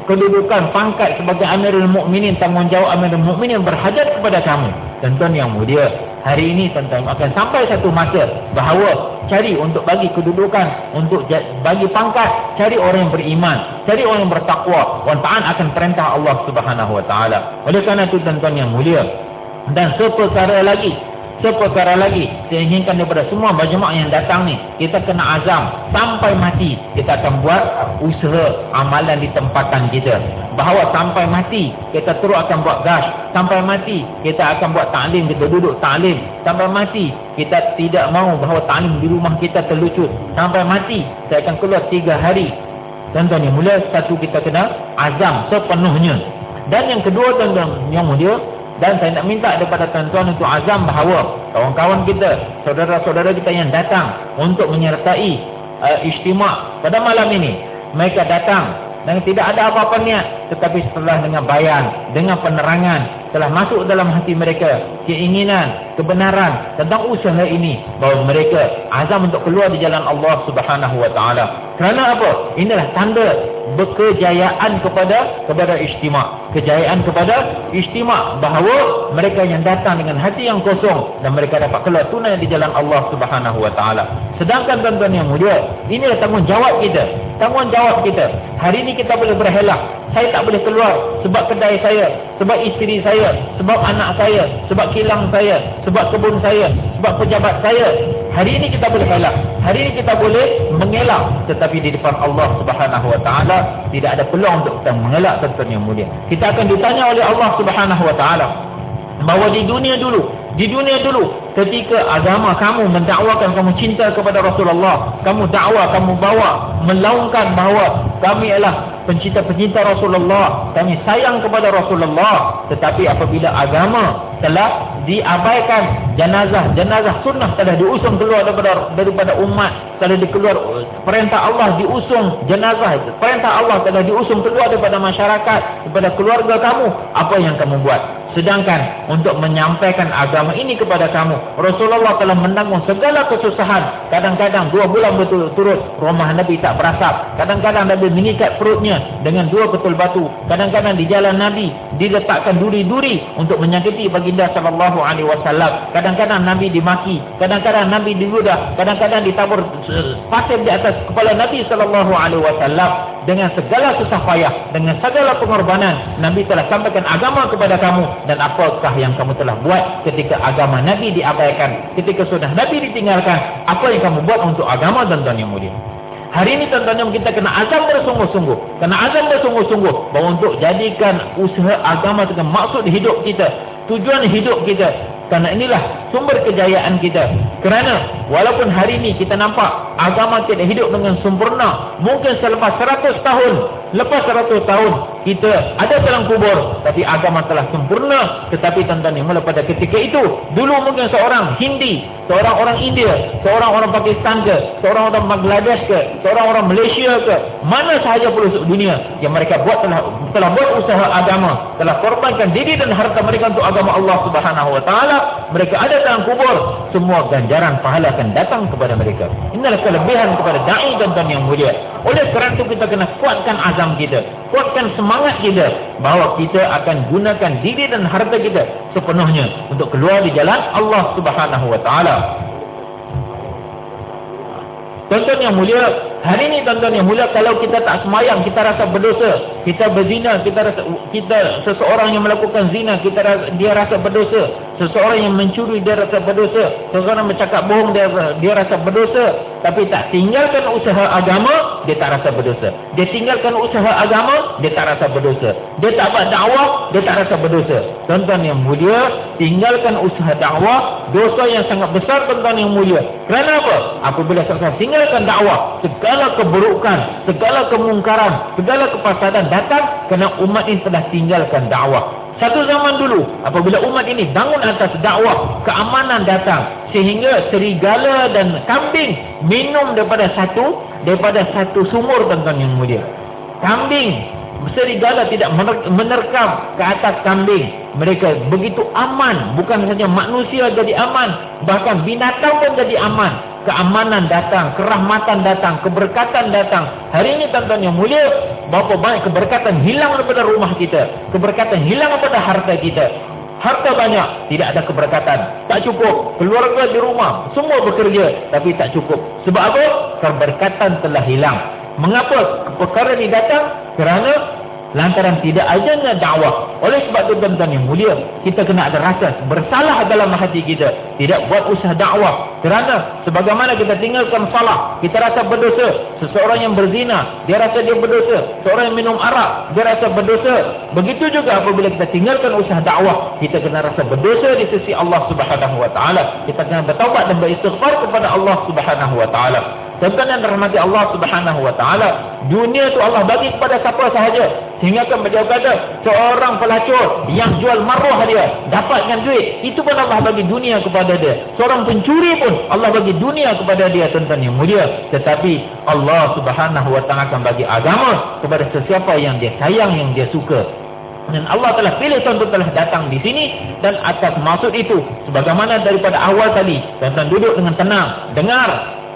kedudukan pangkat sebagai Amirul Mukminin, tanggungjawab Amirul Mukminin berhajat kepada kamu." Tuan-tuan yang mulia, hari ini tentang akan sampai satu masa bahawa cari untuk bagi kedudukan untuk bagi pangkat cari orang yang beriman cari orang yang bertakwa. Wan ta'an akan perintah Allah Subhanahu wa taala. Oleh kerana itu tuan-tuan yang mulia dan seperkara lagi Seperkara lagi, saya inginkan daripada semua majmuk yang datang ni, kita kena azam sampai mati kita akan buat usaha amalan di tempatan kita. Bahawa sampai mati kita terus akan buat gas. Sampai mati kita akan buat ta'lim, kita duduk ta'lim. Sampai mati kita tidak mahu bahawa ta'lim di rumah kita terlucut. Sampai mati saya akan keluar tiga hari. Tuan-tuan mulia, satu kita kena azam sepenuhnya. Dan yang kedua tuan-tuan yang mulia, dan saya nak minta daripada tuan-tuan untuk azam bahawa kawan-kawan kita, saudara-saudara kita yang datang untuk menyertai uh, istimewa pada malam ini. Mereka datang dan tidak ada apa-apa niat. Tetapi setelah dengan bayan, dengan penerangan, telah masuk dalam hati mereka keinginan, kebenaran tentang usaha ini. Bahawa mereka azam untuk keluar di jalan Allah ta'ala. Kerana apa? Inilah tanda berkejayaan kepada kepada istimewa kejayaan kepada istimewa bahawa mereka yang datang dengan hati yang kosong dan mereka dapat keluar tunai di jalan Allah Subhanahu wa taala. Sedangkan tuan-tuan yang mulia inilah tanggungjawab kita. Tanggungjawab kita. Hari ini kita boleh berhelah saya tak boleh keluar sebab kedai saya sebab isteri saya sebab anak saya sebab kilang saya sebab kebun saya sebab pejabat saya. Hari ini kita boleh helah hari ini kita boleh mengelak. Tetapi di depan Allah Subhanahu wa taala tidak ada peluang untuk kita mengelak tuan yang mulia. Kita akan ditanya oleh Allah Subhanahu wa taala. Bahawa di dunia dulu, di dunia dulu ketika agama kamu mendakwakan kamu cinta kepada Rasulullah, kamu dakwah, kamu bawa melaungkan bahawa kami adalah pencinta-pencinta Rasulullah, kami sayang kepada Rasulullah, tetapi apabila agama telah diabaikan jenazah-jenazah sunnah telah diusung keluar daripada daripada umat telah dikeluar perintah Allah diusung jenazah perintah Allah telah diusung keluar daripada masyarakat daripada keluarga kamu apa yang kamu buat sedangkan untuk menyampaikan agama ini kepada kamu. Rasulullah telah menanggung segala kesusahan. Kadang-kadang dua bulan berturut-turut rumah Nabi tak berasap. Kadang-kadang Nabi mengikat perutnya dengan dua ketul batu. Kadang-kadang di jalan Nabi diletakkan duri-duri untuk menyakiti baginda wasallam. Kadang-kadang Nabi dimaki. Kadang-kadang Nabi diludah. Kadang-kadang ditabur eh, pasir di atas kepala Nabi wasallam. Dengan segala susah payah dengan segala pengorbanan Nabi telah sampaikan agama kepada kamu dan apakah yang kamu telah buat ketika agama Nabi diabaikan ketika sudah Nabi ditinggalkan apa yang kamu buat untuk agama dan tuan yang mulia Hari ini tuan-tuan kita kena azam bersungguh-sungguh. Kena azam bersungguh-sungguh. Bahawa untuk jadikan usaha agama dengan maksud hidup kita. Tujuan hidup kita. Karena inilah sumber kejayaan kita. Kerana walaupun hari ini kita nampak agama tidak hidup dengan sempurna. Mungkin selepas 100 tahun. Lepas 100 tahun kita ada dalam kubur. Tapi agama telah sempurna. Tetapi tuan-tuan yang mula pada ketika itu. Dulu mungkin seorang Hindi. Seorang orang India. Seorang orang Pakistan ke. Seorang orang Bangladesh ke. Seorang orang Malaysia ke. Mana sahaja pelosok dunia. Yang mereka buat telah telah buat usaha agama. Telah korbankan diri dan harta mereka untuk agama Allah subhanahu wa ta'ala mereka ada dalam kubur semua ganjaran pahala akan datang kepada mereka inilah kelebihan kepada da'i dan tuan yang mulia oleh kerana itu kita kena kuatkan azam kita kuatkan semangat kita bahawa kita akan gunakan diri dan harta kita sepenuhnya untuk keluar di jalan Allah subhanahu wa ta'ala Tuan-tuan yang mulia, hari ini tuan-tuan yang mulia kalau kita tak semayang, kita rasa berdosa. Kita berzina, kita rasa kita seseorang yang melakukan zina, kita rasa, dia rasa berdosa. Seseorang yang mencuri dia rasa berdosa. Seseorang bercakap bohong dia dia rasa berdosa. Tapi tak tinggalkan usaha agama, dia tak rasa berdosa. Dia tinggalkan usaha agama, dia tak rasa berdosa. Dia tak buat dakwah, dia tak rasa berdosa. Tuan-tuan yang mulia, tinggalkan usaha dakwah, dosa yang sangat besar tuan-tuan yang mulia. Kerana apa? Apabila seseorang tinggal tinggalkan dakwah segala keburukan segala kemungkaran segala kepasadan datang kerana umat ini telah tinggalkan dakwah satu zaman dulu apabila umat ini bangun atas dakwah keamanan datang sehingga serigala dan kambing minum daripada satu daripada satu sumur tuan-tuan yang mulia. Kambing serigala tidak menerkam ke atas kambing. Mereka begitu aman bukan saja manusia jadi aman bahkan binatang pun jadi aman keamanan datang, kerahmatan datang, keberkatan datang. Hari ini tuan-tuan yang mulia, berapa banyak keberkatan hilang daripada rumah kita. Keberkatan hilang daripada harta kita. Harta banyak, tidak ada keberkatan. Tak cukup. Keluarga di rumah, semua bekerja. Tapi tak cukup. Sebab apa? Keberkatan telah hilang. Mengapa perkara ini datang? Kerana lantaran tidak adanya dakwah. Oleh sebab itu tuan-tuan yang mulia kita kena ada rasa bersalah dalam hati kita. Tidak buat usaha dakwah. Kerana sebagaimana kita tinggalkan salah kita rasa berdosa. Seseorang yang berzina dia rasa dia berdosa. Seorang yang minum arak dia rasa berdosa. Begitu juga apabila kita tinggalkan usaha dakwah kita kena rasa berdosa di sisi Allah subhanahu wa ta'ala. Kita kena bertaubat dan beristighfar kepada Allah subhanahu wa ta'ala Tuan-tuan yang dirahmati Allah subhanahu wa ta'ala Dunia itu Allah bagi kepada siapa sahaja. Sehingga kan beliau kata Seorang pelacur yang jual maruah dia Dapatkan duit Itu pun Allah bagi dunia kepada dia. Seorang pencuri pun Allah bagi dunia kepada dia Tuan-tuan yang mulia. Tetapi Allah subhanahu wa ta'ala akan bagi agama Kepada sesiapa yang dia sayang Yang dia suka. Dan Allah telah pilih tuan-tuan telah datang di sini dan atas maksud itu sebagaimana daripada awal tadi tuan-tuan duduk dengan tenang dengar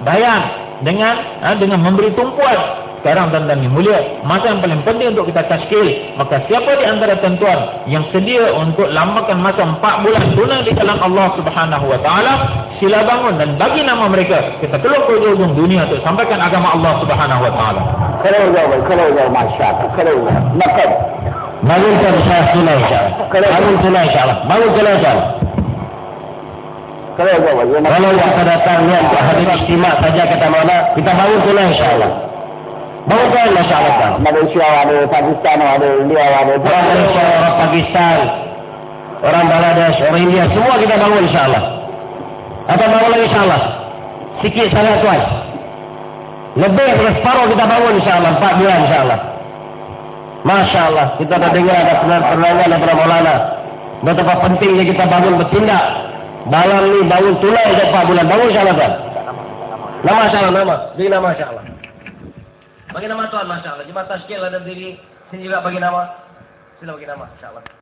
bayan dengan ha, dengan memberi tumpuan. Sekarang tuan-tuan yang mulia masa yang paling penting untuk kita tashkil maka siapa di antara tuan-tuan yang sedia untuk lamakan masa 4 bulan tunai di dalam Allah subhanahu wa ta'ala sila bangun dan bagi nama mereka. Kita keluar ke ujung dunia untuk sampaikan agama Allah subhanahu wa ta'ala. Kalau jawab kalau jawab masyarakat kalau jawab maka bangun saya tunai insyaAllah bangun tunai insyaAllah bangun tunai insyaAllah kalau kalau kita datang niat hadir istimewa saja kata mana kita bangun tunai insyaallah. Bangun tunai insyaallah. Malaysia ada Pakistan ada India ada orang Malaysia orang Pakistan orang Bangladesh orang India semua kita bangun insyaallah. Apa bangun lagi insyaallah. Sikit sangat tuan lebih dari separuh kita bangun insyaallah empat bulan insyaallah. Masya Allah kita dah dengar ada penerangan daripada Maulana. Betapa pentingnya kita bangun bertindak Malam ni bangun tulai dah 4 bulan. Bangun insyaAllah tuan. Nama insyaAllah nama. Bagi nama insyaAllah. Bagi nama tuan insyaAllah. Jemaah tashkil ada diri. Sini juga bagi nama. Sila bagi nama insyaAllah.